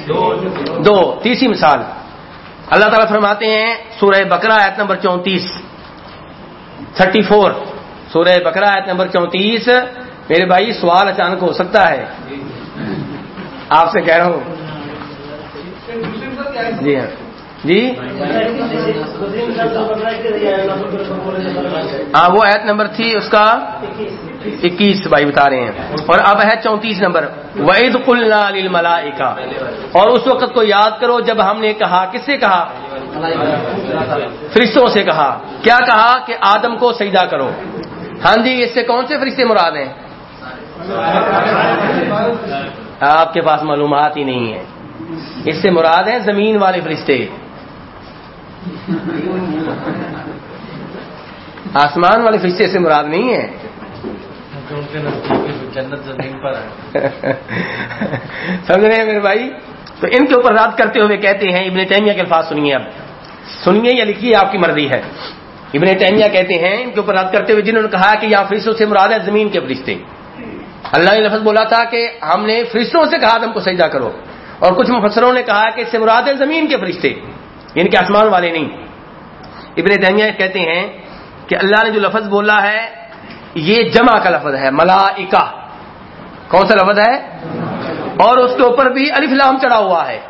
Speaker 2: دو۔ تیسری مثال۔ اللہ تعالیٰ فرماتے ہیں، سورہ بکرا آیت نمبر چونتیس۔ Thirty four. سورہ بکرا آیت نمبر چونتیس۔ میرے بھائی، سوال اچانک ہو سکتا ہے۔ آپ سے کہہ رہا ہوں۔ جی ہاں۔ جی؟ ہاں وہ ایت نمبر تھی، اس کا اکیس بھائی بتا رہے ہیں۔ اور اب ہے چونتیس نمبر۔ وعید قلنا للملائکہ اور اس وقت کو یاد کرو، جب ہم نے کہا، کس سے کہا؟ فرشتوں سے کہا۔ کیا کہا؟ کہ آدم کو سجدہ کرو۔ ہاں جی اس سے کون سے فرشتے مراد ہیں؟ آپ کے پاس معلومات ہی نہیں ہے اس سے مراد ہیں زمین والے فرشتے۔ آسمان والے فرشتے سے مراد نہیں ہے
Speaker 3: جنت زمین پر
Speaker 2: سمجھ رہے ہیں میرے بھائی؟ تو ان کے اوپر رات کرتے ہوئے کہتے ہیں، ابن تیمیہ کے الفاظ سنیے اب۔ سنیے یا لکھیے آپ کی مرضی ہے۔ ابن تیمیہ کہتے ہیں، ان کے اوپر رات کرتے ہوئے جنہوں نے کہا کہ یہاں فرشتوں سے مراد ہے زمین کے فرشتے۔ اللہ نے لفظ بولا تھا کہ ہم نے فرشتوں سے کہا تم کو سجدہ کرو۔ اور کچھ مفسروں نے کہا کہ اس سے مراد زمین کے فرشتے یعنی ان کے آسمان والے نہیں۔ ابن تیمیہ کہتے ہیں کہ اللہ نے جو لفظ بولا ہے، یہ جمع کا لفظ ہے، ملائکہ۔ کون سا لفظ ہے؟ اور اس کے اوپر بھی الف لام چڑھا ہوا ہے۔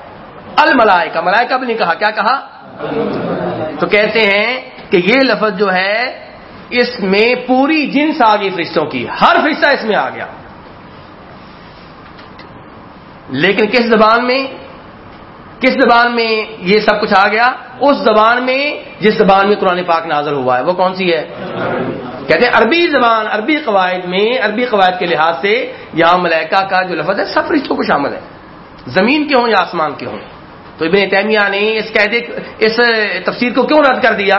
Speaker 2: الملائکہ، ملائکہ بھی نہیں کہا، کیا کہا؟ تو کہتے ہیں کہ یہ لفظ جو ہے، اس میں پوری جنس آ گئی فرشتوں کی، ہر فرشتہ اس میں آ گیا۔ لیکن کس زبان میں؟ کس زبان میں یہ سب کچھ آ گیا؟ اس زبان میں جس زبان میں قرآن پاک نازل ہوا ہے۔ وہ کون سی ہے؟ کہتے ہیں عربی زبان، عربی قواعد میں، عربی قواعد کے لحاظ سے یہاں ملائکہ کا جو لفظ ہے، سب فرشتوں کو شامل ہے۔ زمین کے ہوں یا آسمان کے ہوں؟ تو ابن تیمیہ نے اس قیدے اس تفسیر کو کیوں رد کر دیا؟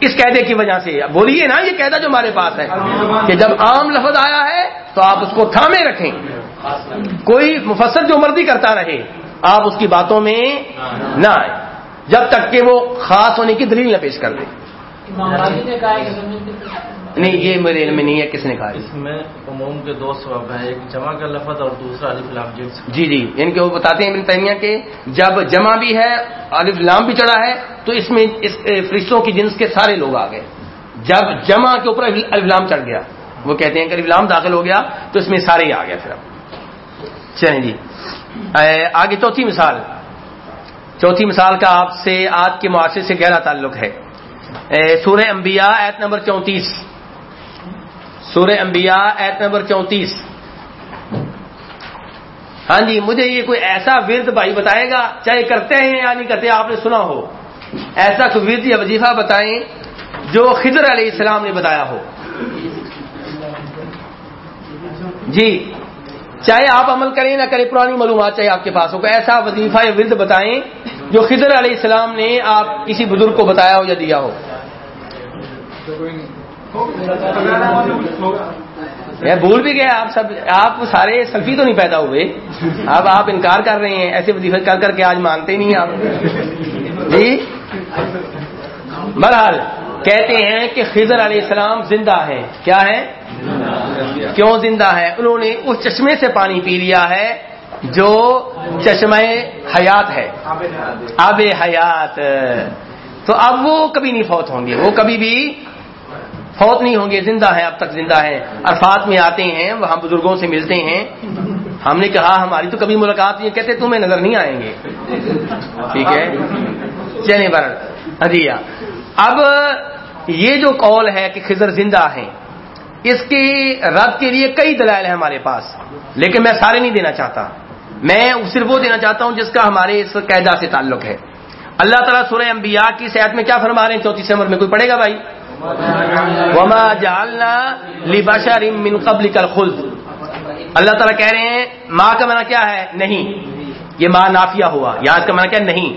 Speaker 2: اس قیدے کی وجہ سے۔ بولیے نا یہ قیدا جو ہمارے پاس ہے کہ جب عام لفظ آیا ہے تو آپ اس کو تھامے رکھیں۔ کوئی مفسر جو مرضی کرتا رہے آپ اس کی باتوں میں نہ آئے جب تک کہ وہ خاص ہونے کی دلیل نہ پیش کر دے۔ نہیں یہ میرے علم میں نہیں ہے کس نے کہا
Speaker 3: اس میں عموم کے دو سبب ہیں ایک جمع کا لفظ اور دوسرا الف لام جنس
Speaker 2: جی جی ان کے وہ بتاتے ہیں ابن تیمیہ کے جب جمع بھی ہے الف لام بھی چڑھا ہے تو اس میں اس فرشتوں کی جنس کے سارے لوگ آ گئے۔ جب جمع کے اوپر الف لام چڑھ گیا۔ وہ کہتے ہیں کہ الف لام داخل ہو گیا تو اس میں سارے ہی آ گیا پھر اب۔ چلیں جی۔ آگے چوتھی مثال۔ چوتھی مثال کا آپ سے آج کے معاشرے سے گہرا تعلق ہے۔ سورہ انبیاء ایت نمبر چونتیس۔ سورہ انبیاء ایت نمبر چونتیس۔ ہاں جی مجھے یہ کوئی ایسا ورد بھائی بتائے گا؟ چاہے کرتے ہیں یا نہیں کرتے، آپ نے سنا ہو۔ ایسا کوئی ورد یا وظیفہ بتائیں جو خضر علیہ السلام نے بتایا ہو۔ جی چاہے آپ عمل کریں نہ کریں، پرانی معلومات چاہے آپ کے پاس ہو ایسا وظیفہ یا ورد بتائیں جو خضر علیہ السلام نے آپ کسی بزرگ کو بتایا ہو یا دیا ہو۔ میں بھول بھی گیا، آپ سب، آپ سارے سلفی تو نہیں پیدا ہوئے۔ اب آپ انکار کر رہے ہیں، ایسے وظیفے کر کر کے آج مانتے نہیں آپ۔ جی؟ بہرحال کہتے ہیں کہ خضر علیہ السلام زندہ ہے کیا ہے کیوں زندہ ہے؟ انہوں نے اس چشمے سے پانی پی لیا ہے جو چشمہ حیات ہے۔ آب حیات۔ تو اب وہ کبھی نہیں فوت ہوں گے۔ وہ کبھی بھی فوت نہیں ہوں گے۔ زندہ ہیں، اب تک زندہ ہیں۔ عرفات میں آتے ہیں، وہاں بزرگوں سے ملتے ہیں۔ ہم نے کہا، ہماری تو کبھی ملاقات نہیں کہتے تمہیں نظر نہیں آئیں گے۔ ٹھیک ہے؟ چلیں بر ہدیہ اب یہ جو قول ہے کہ خضر زندہ ہیں اس کی رد کے لیے کئی دلائل ہیں ہمارے پاس، لیکن میں سارے نہیں دینا چاہتا۔ میں صرف وہ دینا چاہتا ہوں جس کا ہمارے اس قاعدہ سے تعلق ہے۔ اللہ تعالیٰ سورہ انبیاء کی صحت میں کیا فرما رہے ہیں؟ چوتیس نمبر میں کوئی پڑھے گا بھائی؟ وما جعلنا لبشر من قبل کل خلد اللہ تعالیٰ کہہ رہے ہیں، ماں کا منع کیا ہے؟ نہیں۔ یہ ماں نافیہ ہوا یہاں اس کا منع کیا؟ نہیں۔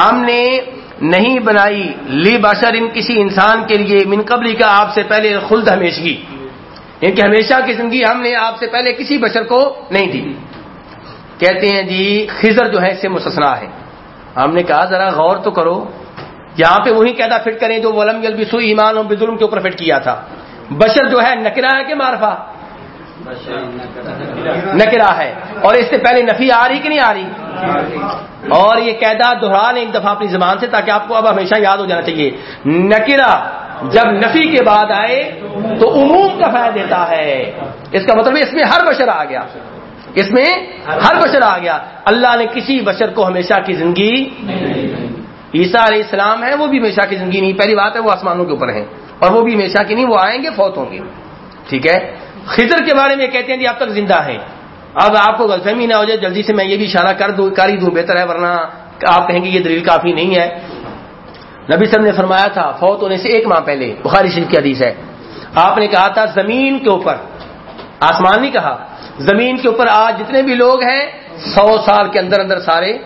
Speaker 2: ہم نے نہیں بنائی لی بشر ان کسی انسان کے لیے، من قبل کا آپ سے پہلے خلد ہمیشگی۔ یعنی کہ ہمیشہ کی زندگی ہم نے آپ سے پہلے کسی بشر کو نہیں دی۔ کہتے ہیں جی خزر جو ہے اس سے مستثنا ہے۔ ہم نے کہا ذرا غور تو کرو۔ یہاں پہ وہی قیدا فٹ کریں جو ولم یلبسو ایمان و بدلم کے اوپر فٹ کیا تھا۔ بشر جو ہے نکرا ہے کہ معرفہ؟ نکرا ہے۔ اور اس سے پہلے نفی آ رہی کہ نہیں آ رہی؟ اور یہ قیدا دہرا لیں ایک دفعہ اپنی زبان سے تاکہ آپ کو اب ہمیشہ یاد ہو جانا چاہیے۔ نکرا جب نفی کے بعد آئے تو عموم کا فائدہ دیتا ہے۔ اس کا مطلب اس میں ہر بشر آ گیا۔ اس میں ہر بشر آ گیا۔ اللہ نے کسی بشر کو ہمیشہ کی زندگی عیسیٰ علیہ السلام ہے وہ بھی ہمیشہ کی زندگی نہیں۔ پہلی بات ہے، وہ آسمانوں کے اوپر ہیں۔ اور وہ بھی ہمیشہ کی نہیں، وہ آئیں گے، فوت ہوں گے۔ ٹھیک ہے؟ خضر کے بارے میں کہتے ہیں جی اب تک زندہ ہے اب آپ کو غلط فہمی نہ ہو جائے، جلدی سے میں یہ بھی اشارہ کر دوں، کر ہی دوں، بہتر ہے، ورنہ آپ کہیں گے یہ دلیل کافی نہیں ہے۔ نبی صاحب نے فرمایا تھا، فوت ہونے سے ایک ماہ پہلے، بخاری شریف کی حدیث ہے۔ آپ نے کہا تھا، زمین کے اوپر، آسمان نہیں کہا، زمین کے اوپر آج جتنے بھی لوگ ہیں، سو سال کے اندر اندر سارے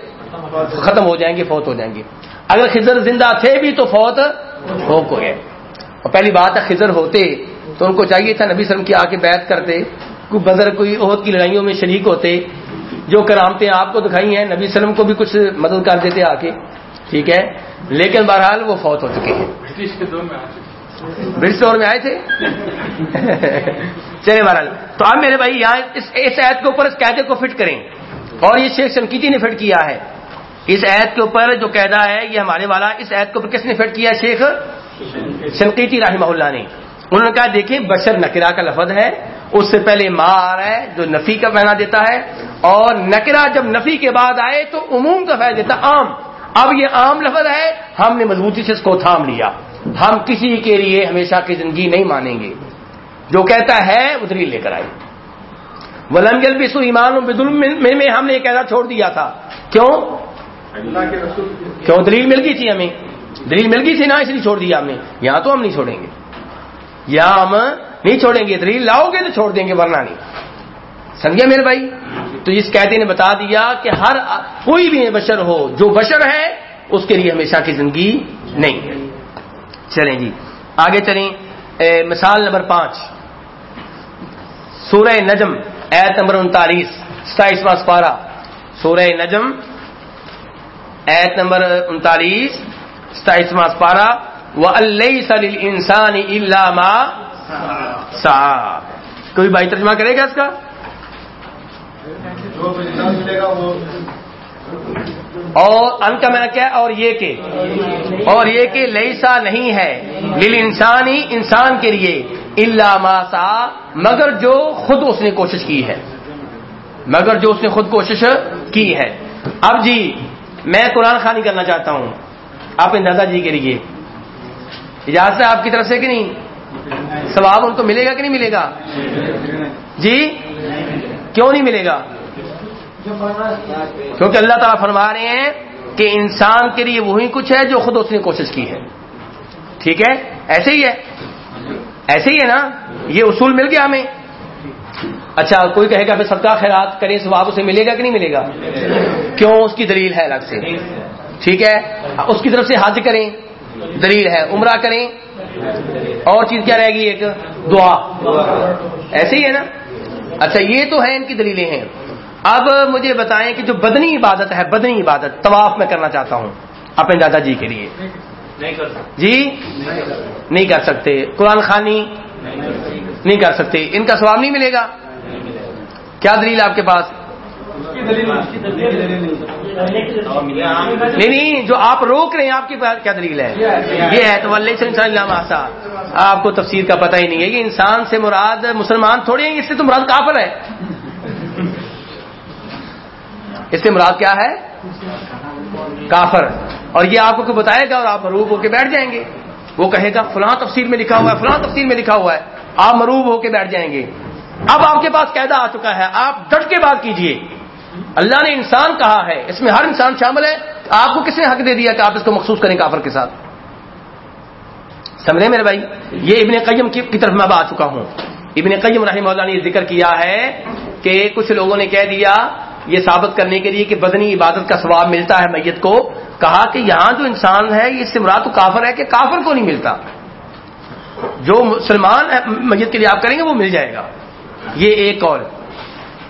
Speaker 2: ختم ہو جائیں گے، فوت ہو جائیں گے۔ اگر خزر زندہ تھے بھی تو فوت ہو گئے۔ اور پہلی بات ہے خزر ہوتے تو ان کو چاہیے تھا، نبی سلم کی آ کے بیت کرتے۔ کوئی بدر کوئی عہد کی لڑائیوں میں شریک ہوتے جو کرامتیں آپ کو دکھائی ہیں نبی سلم کو بھی کچھ مدد کر دیتے آ کے ٹھیک ہے؟ لیکن بہرحال وہ فوت ہو چکے ہیں۔ برٹش دور میں آئے تھے۔ چلے بہرحال۔ تو اب میرے بھائی یہاں اس عید کے اوپر اس قیدے کو فٹ کریں۔ اور یہ شیخ سنکیتی نے فٹ کیا ہے۔ اس عید کے اوپر جو قیدا ہے یہ ہمارے والا اس عید کے اوپر کس نے فٹ کیا شیخ؟ سنقیتی رحمہ اللہ نے۔ انہوں نے کہا دیکھیں بشر نکرا کا لفظ ہے۔ اس سے پہلے ماں آ رہا ہے جو نفی کا پہنا دیتا ہے اور نکرا جب نفی کے بعد آئے تو عموم کا فائدہ دیتا عام۔ اب یہ عام لفظ ہے ہم نے مضبوطی سے اس کو تھام لیا۔ ہم کسی کے لیے ہمیشہ کی زندگی نہیں مانیں گے۔ جو کہتا ہے ادری لے کر آئے ولم جل بسو ایمان میں ہم نے یہ کہنا چھوڑ دیا تھا۔ کیوں؟ کیوں؟ دلیل مل گئی تھی ہمیں۔ دلیل مل گئی تھی نا اس لیے چھوڑ دیا ہم نے۔ یہاں تو ہم نہیں چھوڑیں گے۔ یہاں ہم نہیں چھوڑیں گے، دلیل لاؤ گے تو چھوڑ دیں گے، ورنہ نہیں۔ سمجھے میرے بھائی؟ تو اس قیدی نے بتا دیا کہ ہر کوئی بھی بشر ہو، جو بشر ہے، اس کے لیے ہمیشہ کی زندگی نہیں ہے۔ چلیں جی آگے چلیں۔ مثال نمبر پانچ۔ سورہ نجم، ایت نمبر انتالیس ستائیس پارہ سورہ نجم، ایت نمبر انتالیس ستائیس پارہ وہ اللہ سل انسان علامہ سا کوئی بھائی ترجمہ کرے گا اس کا؟ اور ان کا میرا کیا اور یہ کہ، اور یہ کہ لئیسا نہیں ہے لل انسانی انسان کے لیے اللہ ماسا مگر جو خود اس نے کوشش کی ہے۔ مگر جو اس نے خود کوشش کی ہے۔ اب جی میں قرآن خانی کرنا چاہتا ہوں۔ آپ دادا جی کے لیے۔ اجازت ہے آپ کی طرف سے کہ نہیں؟ ثواب ان کو ملے گا کہ نہیں ملے گا؟ جی؟ کیوں نہیں ملے گا؟ کیونکہ اللہ تعالیٰ فرما رہے ہیں کہ انسان کے لیے وہی کچھ ہے جو خود اس نے کوشش کی ہے۔ ٹھیک ہے؟ ایسے ہی ہے۔ ایسے ہی ہے نا؟ یہ اصول مل گیا ہمیں۔ اچھا کوئی کہے گا پھر سب کا خیرات کریں، ثواب اسے ملے گا کہ نہیں ملے گا؟ کیوں؟ اس کی دلیل ہے الگ سے۔ ٹھیک ہے؟ اس کی طرف سے حج کریں، دلیل ہے، عمرہ کریں اور چیز کیا رہے گی؟ ایک دعا. ایسے ہی ہے نا؟ اچھا یہ تو ہے ان کی دلیلیں ہیں. اب مجھے بتائیں کہ جو بدنی عبادت ہے بدنی عبادت طواف میں کرنا چاہتا ہوں اپنے دادا جی کے لیے. جی؟ نہیں کر سکتے. قرآن خانی؟ نہیں کر سکتے. ان کا سواب نہیں ملے گا؟ کیا دلیل آپ کے پاس؟ نہیں نہیں. جو آپ روک رہے ہیں آپ کی کیا دلیل ہے؟ یہ ہے تو اللہ ماسا آپ کو تفسیر کا پتہ ہی نہیں ہے. کہ انسان سے مراد مسلمان تھوڑے ہیں اس سے تو مراد کافر ہے اس سے مراد کیا ہے؟ کافر. اور یہ آپ کو بتائے گا اور آپ مروب ہو کے بیٹھ جائیں گے. وہ کہے گا فلاں تفسیر میں لکھا ہوا ہے فلاں تفسیر میں لکھا ہوا ہے. آپ مروب ہو کے بیٹھ جائیں گے. اب آپ کے پاس قیدا آ چکا ہے آپ ڈٹ کے بات کیجیے. اللہ نے انسان کہا ہے، اس میں ہر انسان شامل ہے۔ آپ کو کس نے حق دے دیا کہ آپ اس کو مخصوص کریں کافر کے ساتھ؟ سمجھے میرے بھائی؟ یہ ابن قیم کی طرف میں اب آ چکا ہوں۔ ابن قیم رحمہ اللہ نے یہ ذکر کیا ہے کہ کچھ لوگوں نے کہہ دیا یہ ثابت کرنے کے لیے کہ بدنی عبادت کا ثواب ملتا ہے میت کو۔ کہا کہ یہاں جو انسان ہے، یہ مراد تو کافر ہے کہ کافر کو نہیں ملتا۔ جو مسلمان میت کے لیے آپ کریں گے، وہ مل جائے گا۔ یہ ایک قول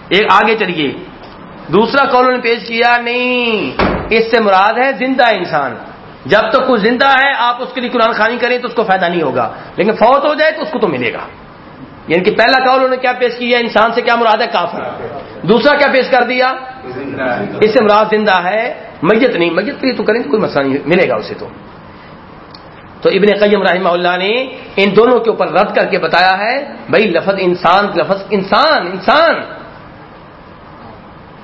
Speaker 2: ایک آگے چلیے۔ دوسرا قول نے پیش کیا نہیں اس سے مراد ہے زندہ انسان۔ جب تک وہ زندہ ہے آپ اس کے لیے قرآن خانی کریں تو اس کو فائدہ نہیں ہوگا۔ لیکن فوت ہو جائے تو اس کو تو ملے گا۔ یعنی کہ پہلا قول انہوں نے کیا پیش کیا انسان سے کیا مراد ہے؟ کافر۔ دوسرا کیا پیش کر دیا؟ اس سے مراد زندہ ہے میت نہیں میت کے لیے تو کریں تو کوئی مسئلہ نہیں ملے گا اسے تو۔ تو ابن قیم رحمہ اللہ نے ان دونوں کے اوپر رد کر کے بتایا ہے بھائی لفظ انسان لفظ انسان انسان۔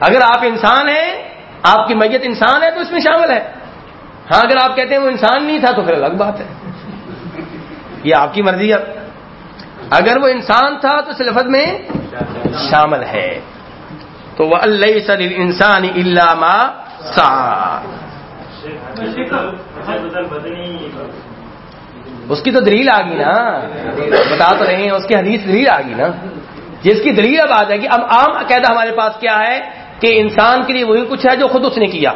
Speaker 2: اگر آپ انسان ہیں، آپ کی میت انسان ہے تو اس میں شامل ہے۔ ہاں اگر آپ کہتے ہیں وہ انسان نہیں تھا تو پھر الگ بات ہے۔ یہ آپ کی مرضی اب اگر وہ انسان تھا تو اس لفظ میں شامل ہے۔ تو وہ اللہ سل انسان علامہ سا اس کی تو دلیل آ گئی نا۔ بتا تو رہے ہیں، اس کی حدیث دلیل آ گئی نا۔ جس کی دلیل اب آ جائے گی۔ اب عام عقیدہ ہمارے پاس کیا ہے؟ کہ انسان کے لیے وہی کچھ ہے جو خود اس نے کیا۔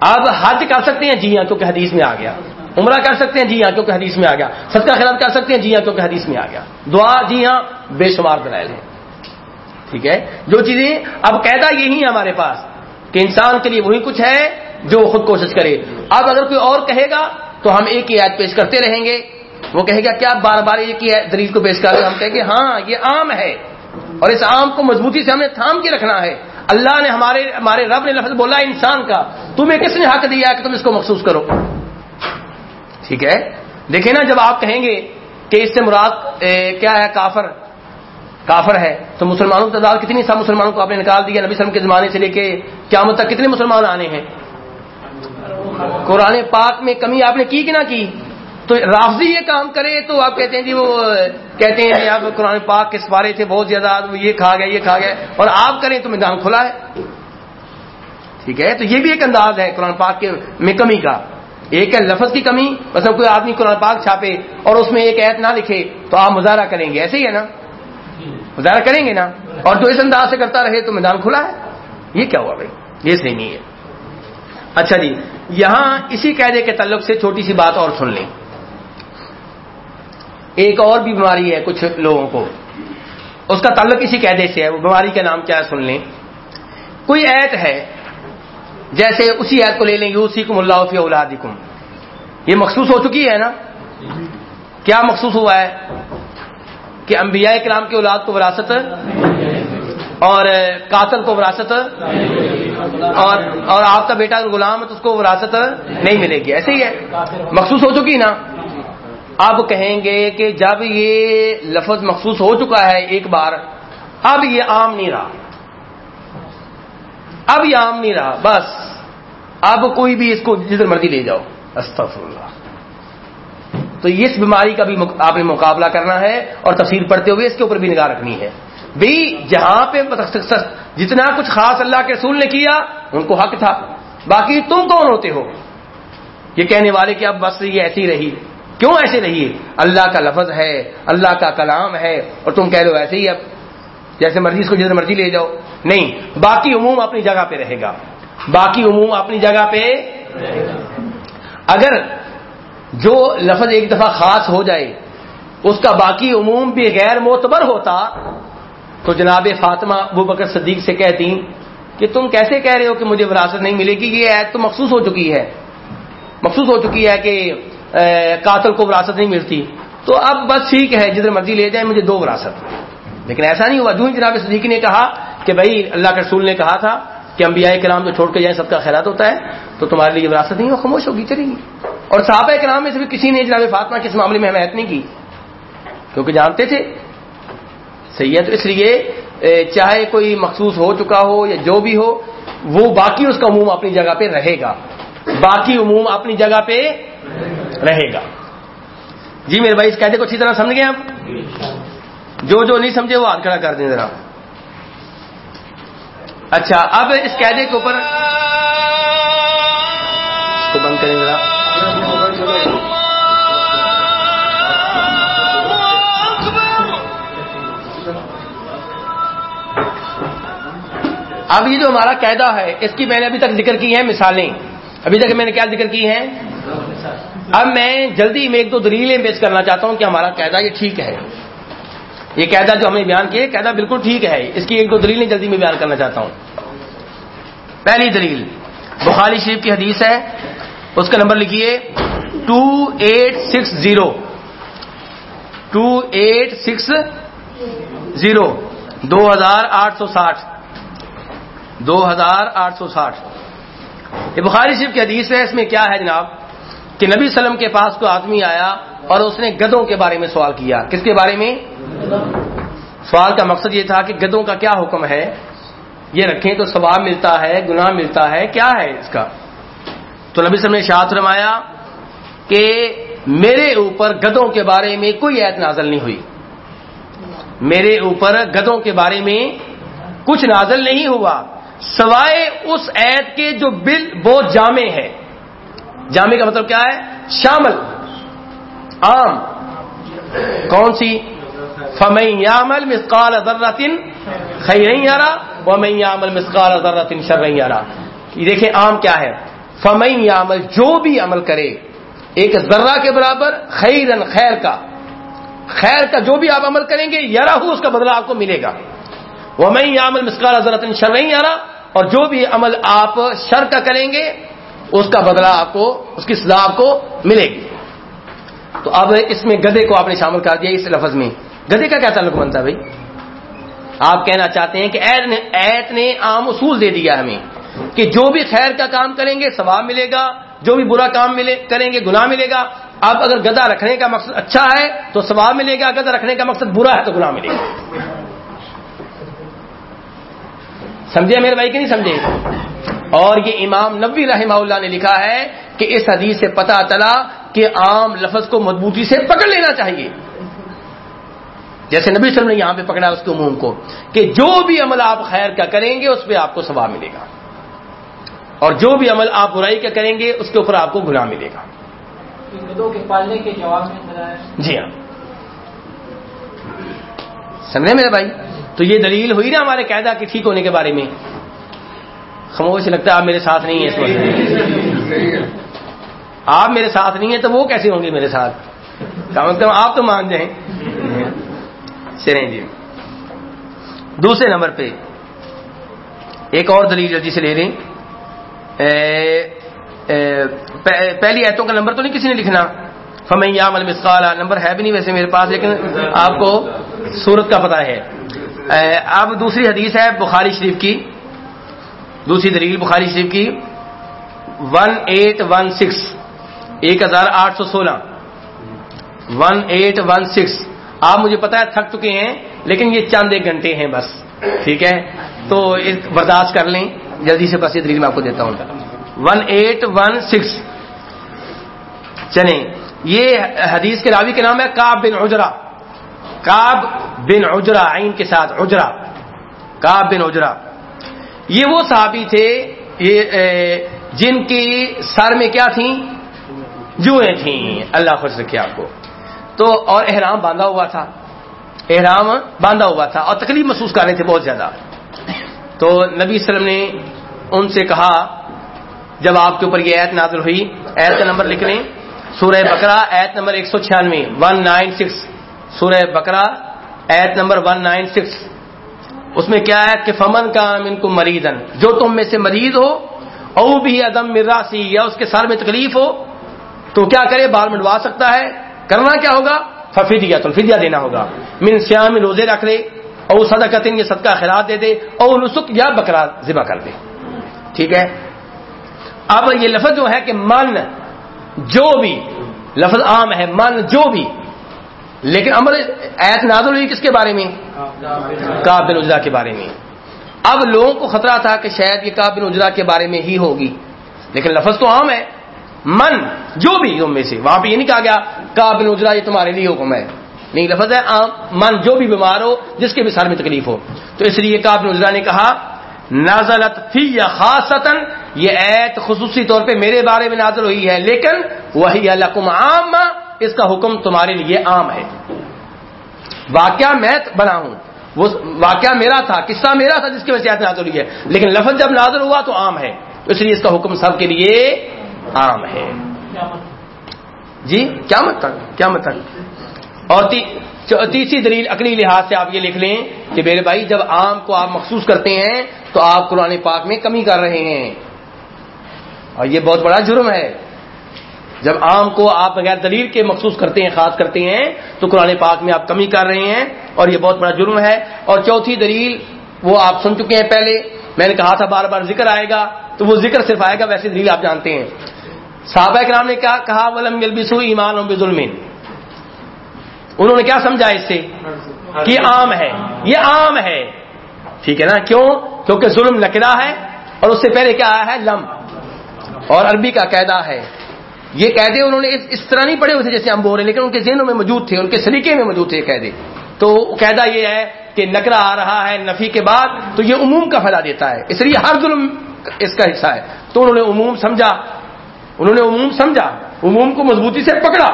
Speaker 2: اب حج کر سکتے ہیں جی ہاں کیونکہ حدیث میں آ گیا۔ عمرہ کر سکتے ہیں جی ہاں کیونکہ حدیث میں آ گیا۔ سب کا کر سکتے ہیں جی ہاں کیونکہ حدیث میں آ گیا۔ دعا جی ہاں بے شمار دلائل ہیں۔ ٹھیک ہے؟ جو چیزیں، اب قیدا یہی ہے ہمارے پاس کہ انسان کے لیے وہی کچھ ہے جو خود کوشش کرے۔ اب اگر کوئی اور کہے گا تو ہم ایک ہی یاد پیش کرتے رہیں گے۔ وہ کہے گا، کیا بار بار ایک ہی دلیل کو پیش کر رہے ہم کہیں گے ہاں یہ عام ہے۔ اور اس عام کو مضبوطی سے ہمیں تھام کے رکھنا ہے۔ اللہ نے ہمارے ہمارے رب نے لفظ بولا انسان کا۔ تمہیں کس نے حق دیا کہ تم اس کو محسوس کرو؟ ٹھیک ہے؟ دیکھیں نا، جب آپ کہیں گے کہ اس سے مراد کیا ہے؟ کافر۔ کافر ہے۔ تو مسلمانوں کی تعداد کتنی سب مسلمانوں کو آپ نے نکال دیا، نبی وسلم کے زمانے سے لے کے قیامت تک کتنے مسلمان آنے ہیں؟ قرآن پاک میں کمی آپ نے کی کہ نہ کی؟ تو رافضی یہ کام کرے تو آپ کہتے ہیں جی وہ کہتے ہیں آپ قرآن پاک کے سپارے تھے، بہت زیادہ یہ کھا گیا، یہ کھا گیا، اور آپ کریں تو میدان کھلا ہے۔ ٹھیک ہے؟ تو یہ بھی ایک انداز ہے قرآن پاک کے میں کمی کا۔ ایک ہے لفظ کی کمی مطلب کوئی آدمی قرآن پاک چھاپے اور اس میں ایک ایت نہ لکھے تو آپ مظاہرہ کریں گے، ایسے ہی ہے نا؟ مظاہرہ کریں گے نا؟ اور جو اس انداز سے کرتا رہے تو میدان کھلا ہے۔ یہ کیا ہوا بھائی؟ یہ صحیح نہیں ہے۔ اچھا جی یہاں اسی قیدے کے تعلق سے چھوٹی سی بات اور سن لیں۔ ایک اور بھی بیماری ہے کچھ لوگوں کو۔ اس کا تعلق اسی قیدے سے ہے، وہ بیماری کا نام کیا ہے سن لیں۔ کوئی ایت ہے، جیسے اسی ایت کو لے لیں یوسی کم اللہ فی اولادکم۔ یہ مخصوص ہو چکی ہے نا؟ کیا مخصوص ہوا ہے؟ کہ انبیاء کرام کی اولاد کو وراثت اور قاتل کو وراثت اور اور آپ کا بیٹا غلام ہے، تو اس کو وراثت نہیں ملے گی۔ ایسے ہی ہے۔ مخصوص ہو چکی نا؟ اب کہیں گے کہ جب یہ لفظ مخصوص ہو چکا ہے ایک بار، اب یہ عام نہیں رہا۔ اب یہ عام نہیں رہا، بس۔ اب کوئی بھی اس کو جدھر مرضی لے جاؤ۔ استغفر اللہ تو اس بیماری کا بھی آپ نے مقابلہ کرنا ہے اور تفصیل پڑھتے ہوئے اس کے اوپر بھی نگاہ رکھنی ہے۔ بھائی جہاں پہ جتنا کچھ خاص اللہ کے رسول نے کیا، ان کو حق تھا۔ باقی تم کون ہوتے ہو؟ یہ کہنے والے کہ اب بس یہ ایسی رہی۔ کیوں ایسے رہی ہے اللہ کا لفظ ہے، اللہ کا کلام ہے، اور تم کہہ لو ایسے ہی اب، جیسے مرضی اس کو جیسے مرضی لے جاؤ۔ نہیں، باقی عموم اپنی جگہ پہ رہے گا۔ باقی عموم اپنی جگہ پہ اگر جو لفظ ایک دفعہ خاص ہو جائے، اس کا باقی عموم بھی غیر معتبر ہوتا، تو جناب فاطمہ ابو بکر صدیق سے کہتی کہ تم کیسے کہہ رہے ہو کہ مجھے وراثت نہیں ملے گی؟ یہ عید تو مخصوص ہو چکی ہے۔ مخصوص ہو چکی ہے کہ قاتل کو وراثت نہیں ملتی۔ تو اب بس ٹھیک ہے، جدھر مرضی لے جائیں مجھے دو وراثت۔ لیکن ایسا نہیں ہوا۔ جو جناب صدیق نے کہا کہ بھائی، اللہ کے رسول نے کہا تھا کہ انبیاء کرام جو چھوڑ کے جائیں، سب کا خیرات ہوتا ہے، تو تمہارے لیے وراثت نہیں ہو خاموش ہوگی، چلے گی۔ اور صحابہ کرام میں سے بھی کسی نے جناب فاطمہ کس معاملے میں حمایت نہیں کی، کیونکہ جانتے تھے۔ صحیح ہے، تو اس لیے چاہے کوئی مخصوص ہو چکا ہو یا جو بھی ہو، وہ باقی اس کا عموم اپنی جگہ پہ رہے گا۔ باقی عموم اپنی جگہ پہ رہے گا۔ جی میرے بھائی، اس قاعدے کو اچھی طرح سمجھ گئے آپ؟ جو جو نہیں سمجھے وہ ہاتھ کھڑا کر دیں ذرا۔ اچھا اب اس قاعدے کے اوپر اس کو بند کریں ذرا۔ اب یہ جو ہمارا قاعدہ ہے، اس کی میں نے ابھی تک ذکر کی ہے مثالیں۔ ابھی تک میں نے کیا ذکر کی ہیں؟ اب میں جلدی میں ایک دو دلیلیں پیش کرنا چاہتا ہوں کہ ہمارا قاعدہ یہ ٹھیک ہے۔ یہ قاعدہ جو ہم نے بیان کیا قاعدہ بالکل ٹھیک ہے۔ اس کی ایک دو دلیلیں جلدی میں بیان کرنا چاہتا ہوں۔ پہلی دلیل، بخاری شریف کی حدیث ہے۔ اس کا نمبر لکھیے two eight six zero. Two eight six zero. دو ہزار آٹھ سو ساٹھ۔ دو ہزار آٹھ سو ساٹھ۔ یہ بخاری شریف کی حدیث ہے، اس میں کیا ہے جناب؟ کہ نبی وسلم کے پاس کوئی آدمی آیا اور اس نے گدوں کے بارے میں سوال کیا۔ کس کے بارے میں؟ سوال کا مقصد یہ تھا کہ گدوں کا کیا حکم ہے؟ یہ رکھیں تو ثواب ملتا ہے، گناہ ملتا ہے، کیا ہے اس کا؟ تو نبی وسلم نے شاعت رمایا کہ میرے اوپر گدوں کے بارے میں کوئی عید نازل نہیں ہوئی۔ میرے اوپر گدوں کے بارے میں کچھ نازل نہیں ہوا، سوائے اس عید کے جو بل بہت جامع ہے۔ جامع کا مطلب کیا ہے؟ شامل. عام. کون سی؟ فمئی یامل مسقال ذراتن خیر یارا و یامل مسقال ذراتن شر یارا یہ دیکھیں عام کیا ہے؟ فمئی یامل جو بھی عمل کرے، ایک ذرہ کے برابر خیرن خیر کا خیر کا جو بھی آپ عمل کریں گے یارا ہو اس کا بدلہ آپ کو ملے گا. وہ میں عمل مسکال حضرت شر نہیں آ رہا اور جو بھی عمل آپ شر کا کریں گے اس کا بدلہ آپ کو، اس کی سزا آپ کو ملے گی۔ تو اب اس میں گدے کو آپ نے شامل کر دیا اس لفظ میں۔ گدے کا کیا تعلق بنتا ہے بھائی؟ آپ کہنا چاہتے ہیں کہ ایت نے عام اصول دے دیا ہمیں کہ جو بھی خیر کا کام کریں گے، ثواب ملے گا، جو بھی برا کام ملے، کریں گے، گناہ ملے گا۔ اب اگر گدا رکھنے کا مقصد اچھا ہے تو ثواب ملے گا گدا رکھنے کا مقصد برا ہے تو گناہ ملے گا۔ سمجھے میرے بھائی کہ نہیں سمجھے؟ اور یہ امام نبی رحمہ اللہ نے لکھا ہے کہ اس حدیث سے پتا چلا کہ عام لفظ کو مضبوطی سے پکڑ لینا چاہیے۔ جیسے نبی وسلم نے یہاں پہ پکڑا اس کے عموم کو کہ جو بھی عمل آپ خیر کا کریں گے اس پہ آپ کو ثواب ملے گا۔ اور جو بھی عمل آپ برائی کا کریں گے اس کے اوپر آپ کو گناہ ملے گا۔
Speaker 3: پالنے کے جواب میں
Speaker 2: جی ہاں۔ سمجھے میرے بھائی؟ تو یہ دلیل ہوئی نا ہمارے قاعدہ کے ٹھیک ہونے کے بارے میں۔ خاموش لگتا ہے آپ میرے ساتھ نہیں ہیں اس وقت۔ آپ میرے ساتھ نہیں ہیں تو وہ کیسے ہوں گے میرے ساتھ؟ کم از کم آپ تو مان جائیں چلیں جی۔ دوسرے نمبر پہ ایک اور دلیل جلدی سے لے لیں۔ پہلی ایتوں کا نمبر تو نہیں کسی نے لکھنا؟ فمیا مل مسقال نمبر ہے بھی نہیں ویسے میرے پاس، لیکن آپ کو سورت کا پتا ہے۔ اب دوسری حدیث ہے بخاری شریف کی۔ دوسری دلیل بخاری شریف کی ون ایٹ ون سکس، ایک ہزار آٹھ سو سولہ۔ One eight one six. آپ مجھے پتا ہے تھک چکے ہیں، لیکن یہ چند ایک گھنٹے ہیں بس۔ ٹھیک ہے؟ تو برداشت کر لیں۔ جلدی سے بس یہ دلیل میں آپ کو دیتا ہوں۔ One eight one six. چلیں۔ یہ حدیث کے راوی کے نام ہے کاب بن اجرا کاب بن اجرا عین کے ساتھ اجرا کاب بن اجرا یہ وہ صحابی تھے، یہ جن کی سر میں کیا تھیں؟ جوئیں تھیں، اللہ خوش رکھے آپ کو۔ تو اور احرام باندھا ہوا تھا۔ احرام باندھا ہوا تھا اور تکلیف محسوس کر رہے تھے بہت زیادہ۔ تو نبی وسلم نے ان سے کہا، جب آپ کے اوپر یہ ایت نازل ہوئی ایت کا نمبر لکھ لیں۔ سورہ بکرا ایت نمبر ایک سو چھیانوے ون نائن سکس سورہ بکرا ایت نمبر ون نائن سکس اس میں کیا ہے کہ فمن کا ان کو مریضن جو تم میں سے مریض ہو، او بھی عدم مراسی یا اس کے سر میں تکلیف ہو، تو کیا کرے؟ بال منڈوا سکتا ہے۔ کرنا کیا ہوگا؟ ففیدیا تو فدیا دینا ہوگا۔ من سیام روزے رکھ لے، او صدقتن یہ یعنی صدقہ خیرات دے دے، او نسک یا بکرا ذبح کر دے۔ ٹھیک ہے؟ اب یہ لفظ جو ہے کہ من، جو بھی، لفظ عام ہے، من جو بھی لیکن عمل ایت نازل ہوئی کس کے بارے میں؟ کاب بن اجرا کے بارے میں۔ اب لوگوں کو خطرہ تھا کہ شاید یہ کاب بن اجرا کے بارے میں ہی ہوگی۔ لیکن لفظ تو عام ہے۔ من، جو بھی تم میں سے۔ وہاں پہ یہ نہیں کہا گیا کاب بن اجرا یہ تمہارے لیے حکم ہے۔ نہیں، لفظ ہے عام۔ من، جو بھی بیمار ہو، جس کے بھی سر میں تکلیف ہو۔ تو اس لیے کاب بن اجرا نے کہا، نازلت فی یا خاصتاً، یہ ایت خصوصی طور پہ میرے بارے میں نازل ہوئی ہے۔ لیکن وہی لکم عام اس کا حکم تمہارے لیے عام ہے۔ واقعہ میں بنا ہوں۔ وہ واقعہ میرا تھا، قصہ میرا تھا جس کی وجہ سے نازل ہوئی ہے، لیکن لفظ جب نازل ہوا تو عام ہے۔ اس لیے اس کا حکم سب کے لیے عام ہے۔ جی کیا مت تک کیا مت تک۔ اور تیسری دلیل عقلی لحاظ سے آپ یہ لکھ لیں کہ میرے بھائی، جب عام کو آپ مخصوص کرتے ہیں تو آپ قرآن پاک میں کمی کر رہے ہیں۔ اور یہ بہت بڑا جرم ہے۔ جب عام کو آپ بغیر دلیل کے مخصوص کرتے ہیں، خاص کرتے ہیں، تو قرآن پاک میں آپ کمی کر رہے ہیں اور یہ بہت بڑا جرم ہے۔ اور چوتھی دلیل، وہ آپ سن چکے ہیں پہلے۔ میں نے کہا تھا بار بار ذکر آئے گا، تو وہ ذکر صرف آئے گا، ویسے دلیل آپ جانتے ہیں۔ صحابہ کرام نے کیا کہا، ولم یلبسو ایمان ظلم انہوں نے کیا سمجھا اس سے؟ کہ عام ہے۔ یہ عام ہے۔ ٹھیک ہے نا؟ کیوں؟ کیونکہ ظلم نکلا ہے اور اس سے پہلے کیا آیا ہے؟ لم۔ اور عربی کا قاعدہ ہے۔ یہ قاعدے انہوں نے اس طرح نہیں پڑھے ہوئے تھے جیسے ہم بول رہے ہیں، لیکن ان کے ذہنوں میں موجود تھے، ان کے سلیقے میں موجود تھے یہ قاعدے تو قاعدہ یہ ہے کہ نکرا آ رہا ہے نفی کے بعد تو یہ عموم کا فائدہ دیتا ہے، اس لیے ہر ظلم اس کا حصہ ہے۔ تو انہوں نے عموم سمجھا، انہوں نے عموم سمجھا، عموم کو مضبوطی سے پکڑا۔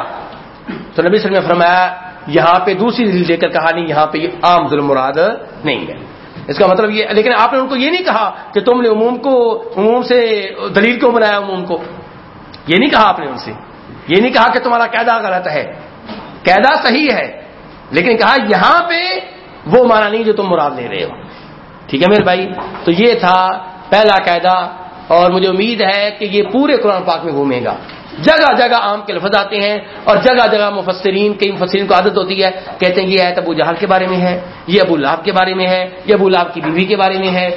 Speaker 2: تو نبی صلی اللہ علیہ وسلم نے فرمایا، یہاں پہ دوسری دلیل دے کر کہا نہیں، یہاں پہ یہ عام ظلم مراد نہیں ہے۔ اس کا مطلب یہ لیکن آپ نے ان کو یہ نہیں کہا کہ تم نے عموم کو، عموم سے دلیل کیوں بنایا، عموم کو؟ یہ نہیں کہا آپ نے ان سے۔ یہ نہیں کہا کہ تمہارا قاعدہ غلط ہے۔ قاعدہ صحیح ہے، لیکن کہا یہاں پہ وہ مانا نہیں جو تم مراد لے رہے ہو۔ ٹھیک ہے میرے بھائی؟ تو یہ تھا پہلا قاعدہ، اور مجھے امید ہے کہ یہ پورے قرآن پاک میں گھومے گا۔ جگہ جگہ عام کے لفظ آتے ہیں، اور جگہ جگہ مفسرین، کئی مفسرین کو عادت ہوتی ہے، کہتے ہیں یہ آیت ابو جہل کے بارے میں ہے، یہ ابو لاب کے بارے میں ہے، یہ ابو لاب کی بیوی کے بارے میں ہے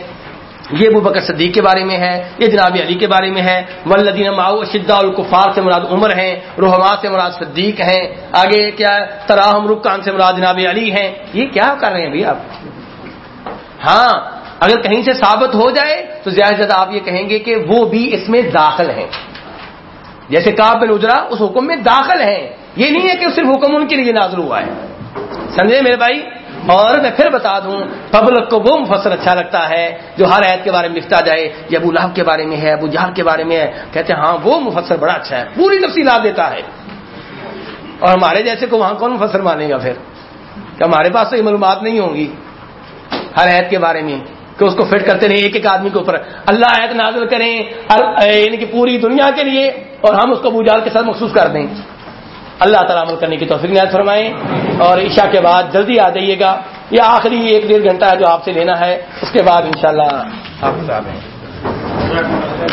Speaker 2: یہ ابو بکر صدیق کے بارے میں ہے، یہ جناب علی کے بارے میں ہے۔ ولدین ماؤ شدہ الکفار سے مراد عمر ہیں روحما سے مراد صدیق ہیں۔ آگے کیا تراہم رکان سے مراد جناب علی ہیں؟ یہ کیا کر رہے ہیں بھائی آپ؟ ہاں اگر کہیں سے ثابت ہو جائے تو زیادہ سے زیادہ آپ یہ کہیں گے کہ وہ بھی اس میں داخل ہیں۔ جیسے کاب بن اجرا اس حکم میں داخل ہیں۔ یہ نہیں ہے کہ صرف حکم ان کے لیے نازل ہوا ہے۔ سمجھے میرے بھائی؟ اور میں پھر بتا دوں پبلک کو وہ مفسر اچھا لگتا ہے جو ہر عید کے بارے میں لکھتا جائے، یہ ابو لہب کے بارے میں ہے، ابو جہل کے بارے میں ہے۔ کہتے ہیں ہاں وہ مفسر بڑا اچھا ہے، پوری تفصیلات دیتا ہے۔ اور ہمارے جیسے کو وہاں کون مفسر مانے گا پھر؟ کہ ہمارے پاس تو یہ معلومات نہیں ہوں گی ہر عید کے بارے میں، کہ اس کو فٹ کرتے رہے ایک ایک آدمی کے اوپر۔ اللہ عید نازل کریں یعنی کہ پوری دنیا کے لیے، اور ہم اس کو بوجال کے ساتھ مخصوص کر دیں۔ اللہ تعالیٰ عمل کرنے کی توفیق نہایت فرمائیں اور عشاء کے بعد جلدی آ جائیے گا یہ آخری ایک ڈیڑھ گھنٹہ جو آپ سے لینا ہے، اس کے بعد انشاءاللہ آپ اللہ